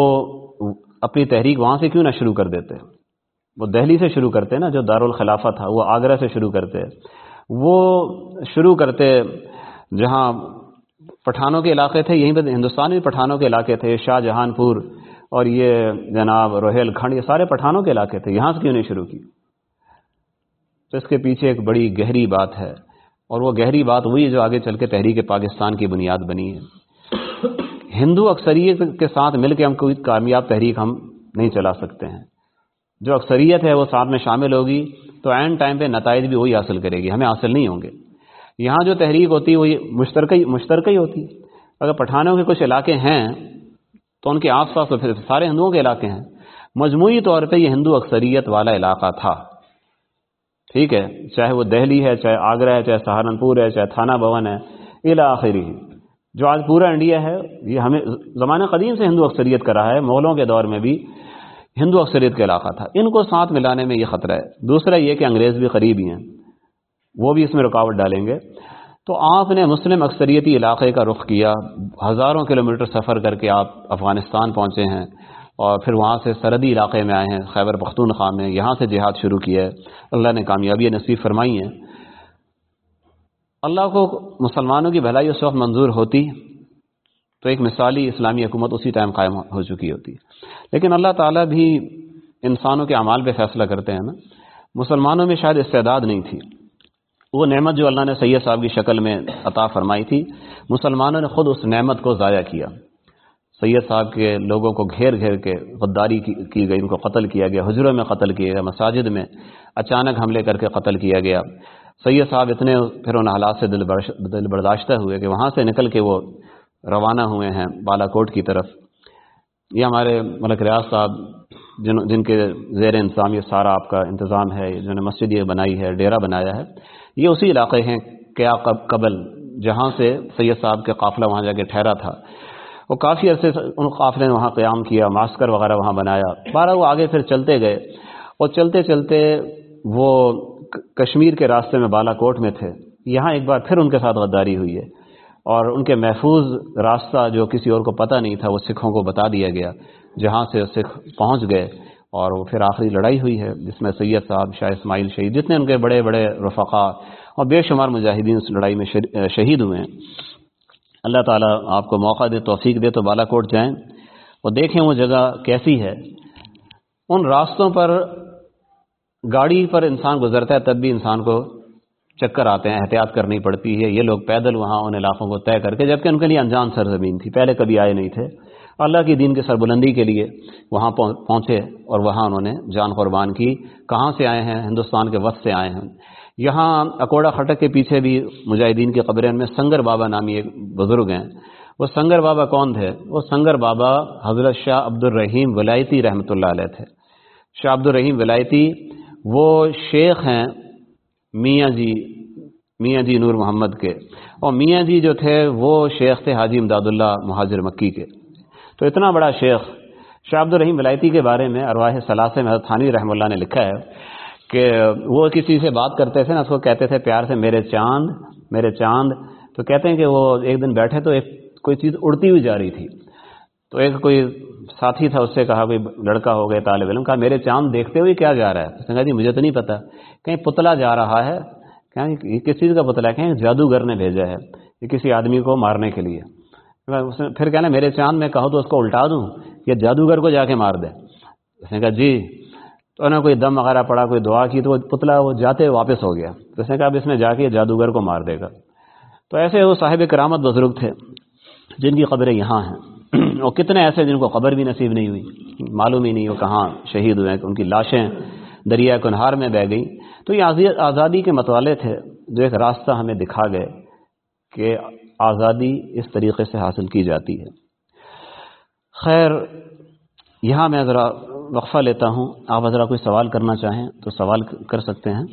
اپنی تحریک وہاں سے کیوں نہ شروع کر دیتے؟ وہ دہلی سے شروع کرتے نا، جو دارالخلافہ تھا، وہ آگرہ سے شروع کرتے۔ وہ شروح کرتے جہاں پٹھانوں کے علاقے تھے، یہیں پہ ہندوستان میں پٹھانوں کے علاقے تھے شاہ جہان پور اور یہ جناب روہیل کھنڈ، یہ سارے پٹھانوں کے علاقے تھے، یہاں سے کیوں نہیں شروع کی؟ تو اس کے پیچھے ایک بڑی گہری بات ہے۔ اور وہ گہری بات وہی جو آگے چل کے تحریک پاکستان کی بنیاد بنی ہے۔ ہندو اکثریت کے ساتھ مل کے ہم کوئی کامیاب تحریک ہم نہیں چلا سکتے ہیں۔ جو اکثریت ہے وہ ساتھ میں شامل ہوگی تو اینڈ ٹائم پہ نتائج بھی وہی حاصل کرے گی، ہمیں حاصل نہیں ہوں گے۔ یہاں جو تحریک ہوتی ہے وہ مشترکہ مشترکہ ہی ہوتی ہے۔ اگر پٹھانوں کے کچھ علاقے ہیں تو ان کے آس پاس تو پھر سارے ہندوؤں کے علاقے ہیں۔ مجموعی طور پہ یہ ہندو اکثریت والا علاقہ تھا۔ ٹھیک ہے، چاہے وہ دہلی ہے، چاہے آگرہ ہے، چاہے سہارنپور ہے، چاہے تھانہ بھون ہے الا آخری جو آج پورا انڈیا ہے، یہ ہمیں زمانہ قدیم سے ہندو اکثریت کا رہا ہے، مغلوں کے دور میں بھی ہندو اکثریت کا علاقہ تھا۔ ان کو ساتھ ملانے میں یہ خطرہ ہے۔ دوسرا یہ کہ انگریز بھی قریب ہی ہیں، وہ بھی اس میں رکاوٹ ڈالیں گے۔ تو آپ نے مسلم اکثریتی علاقے کا رخ کیا، ہزاروں کلومیٹر سفر کر کے آپ افغانستان پہنچے ہیں۔ اور پھر وہاں سے سرحدی علاقے میں آئے ہیں، خیبر پختونخوا میں، یہاں سے جہاد شروع کیا ہے۔ اللہ نے کامیابی نصیب فرمائی ہیں۔ اللہ کو مسلمانوں کی بھلائی اس وقت منظور ہوتی تو ایک مثالی اسلامی حکومت اسی ٹائم قائم ہو چکی ہوتی۔ لیکن اللہ تعالیٰ بھی انسانوں کے اعمال پہ فیصلہ کرتے ہیں نا۔ مسلمانوں میں شاید استعداد نہیں تھی۔ وہ نعمت جو اللہ نے سید صاحب کی شکل میں عطا فرمائی تھی، مسلمانوں نے خود اس نعمت کو ضائع کیا۔ سید صاحب کے لوگوں کو گھیر گھیر کے غداری کی گئی، ان کو قتل کیا گیا، حجروں میں قتل کیا گیا مساجد میں اچانک حملے کر کے قتل کیا گیا۔ سید صاحب اتنے پھر ان حالات سے دل برداشتہ ہوئے کہ وہاں سے نکل کے وہ روانہ ہوئے ہیں بالا کوٹ کی طرف۔ یہ ہمارے ملک ریاض صاحب، جن جن کے زیر انتظام یہ سارا آپ کا انتظام ہے، جنہوں نے مسجد یہ بنائی ہے ڈیرا بنایا ہے، یہ اسی علاقے ہیں کیا قبل، جہاں سے سید صاحب کے قافلہ وہاں جا کے ٹھہرا تھا۔ وہ کافی عرصے ان قافلے نے وہاں قیام کیا ماسکر وغیرہ وہاں بنایا۔ بارہ وہ آگے پھر چلتے گئے۔ اور چلتے چلتے وہ کشمیر کے راستے میں بالا کوٹ میں تھے۔ یہاں ایک بار پھر ان کے ساتھ غداری ہوئی ہے اور ان کے محفوظ راستہ جو کسی اور کو پتہ نہیں تھا، وہ سکھوں کو بتا دیا گیا۔ جہاں سے سکھ پہنچ گئے اور وہ پھر آخری لڑائی ہوئی ہے، جس میں سید صاحب، شاہ اسماعیل شہید، جتنے ان کے بڑے بڑے رفقا اور بے شمار مجاہدین اس لڑائی میں شہید ہوئے ہیں۔ اللہ تعالیٰ آپ کو موقع دے، توفیق دے تو بالا کوٹ جائیں۔ اور دیکھیں وہ جگہ کیسی ہے۔ ان راستوں پر گاڑی پر انسان گزرتا ہے، تب بھی انسان کو چکر آتے ہیں، احتیاط کرنی پڑتی ہے۔ یہ لوگ پیدل وہاں ان علاقوں کو طے کر کے، جبکہ ان کے لیے انجان سرزمین تھی، پہلے کبھی آئے نہیں تھے۔ اللہ کی دین کے سربلندی کے لیے وہاں پہنچے اور وہاں انہوں نے جان قربان کی، کہاں سے آئے ہیں؟ ہندوستان کے وقت سے آئے ہیں۔ یہاں اکوڑا خٹک کے پیچھے بھی مجاہدین کے قبرین میں سنگر بابا نامی ایک بزرگ ہیں۔ وہ سنگر بابا کون تھے؟ وہ سنگر بابا حضرت شاہ عبد الرحیم ولایتی رحمۃ اللہ علیہ تھے۔ شاہ عبد الرحیم ولایتی، وہ شیخ ہیں میاں جی میاں جی نور محمد کے۔ اور میاں جی جو تھے، وہ شیخ تھے حاجی امداد اللہ مہاجر مکی کے۔ تو اتنا بڑا شیخ، شاہ عبد الرحیم ولایتی کے بارے میں ارواح ثلاثے میں تھانی رحم اللہ نے لکھا ہے۔ کہ وہ کسی سے بات کرتے تھے نا، اس کو کہتے تھے پیار سے میرے چاند میرے چاند۔ تو کہتے ہیں کہ وہ ایک دن بیٹھے تو ایک کوئی چیز اڑتی ہوئی جا رہی تھی۔ تو ایک کوئی ساتھی تھا، اس سے کہا کوئی لڑکا ہو گیا طالب علم۔ کہا، میرے چاند دیکھتے ہوئے کیا جا رہا ہے؟ اس نے کہا جی مجھے تو نہیں پتا۔ کہیں پتلا جا رہا ہے۔ یہ کس چیز کا پتلا ہے؟ کہیں جادوگر نے بھیجا ہے یہ کسی آدمی کو مارنے کے لیے۔ اس نے پھر کہنا میرے چاند، میں کہو تو اس کو الٹا دوں؟ یا جادوگر کو جا کے مار دے۔ اس نے کہا جی تو انہوں نے کوئی دم وغیرہ پڑا، کوئی دعا کی، تو وہ پتلا وہ جاتے واپس ہو گیا۔ تو اس نے کہا، اب اس میں جا کے جادوگر کو مار دے گا۔ تو ایسے وہ صاحب کرامت بزرگ تھے، جن کی قبریں یہاں ہیں۔ اور کتنے ایسے جن کو قبر بھی نصیب نہیں ہوئی، معلوم ہی نہیں وہ کہاں شہید ہوئے، ان کی لاشیں دریا کنہار میں بہ گئیں۔ تو یہ آزادی کے متوالے تھے، جو ایک راستہ ہمیں دکھا گئے کہ آزادی اس طریقے سے حاصل کی جاتی ہے۔ خیر، یہاں میں ذرا وقفہ لیتا ہوں آپ ذرا کوئی سوال کرنا چاہیں تو سوال کر سکتے ہیں۔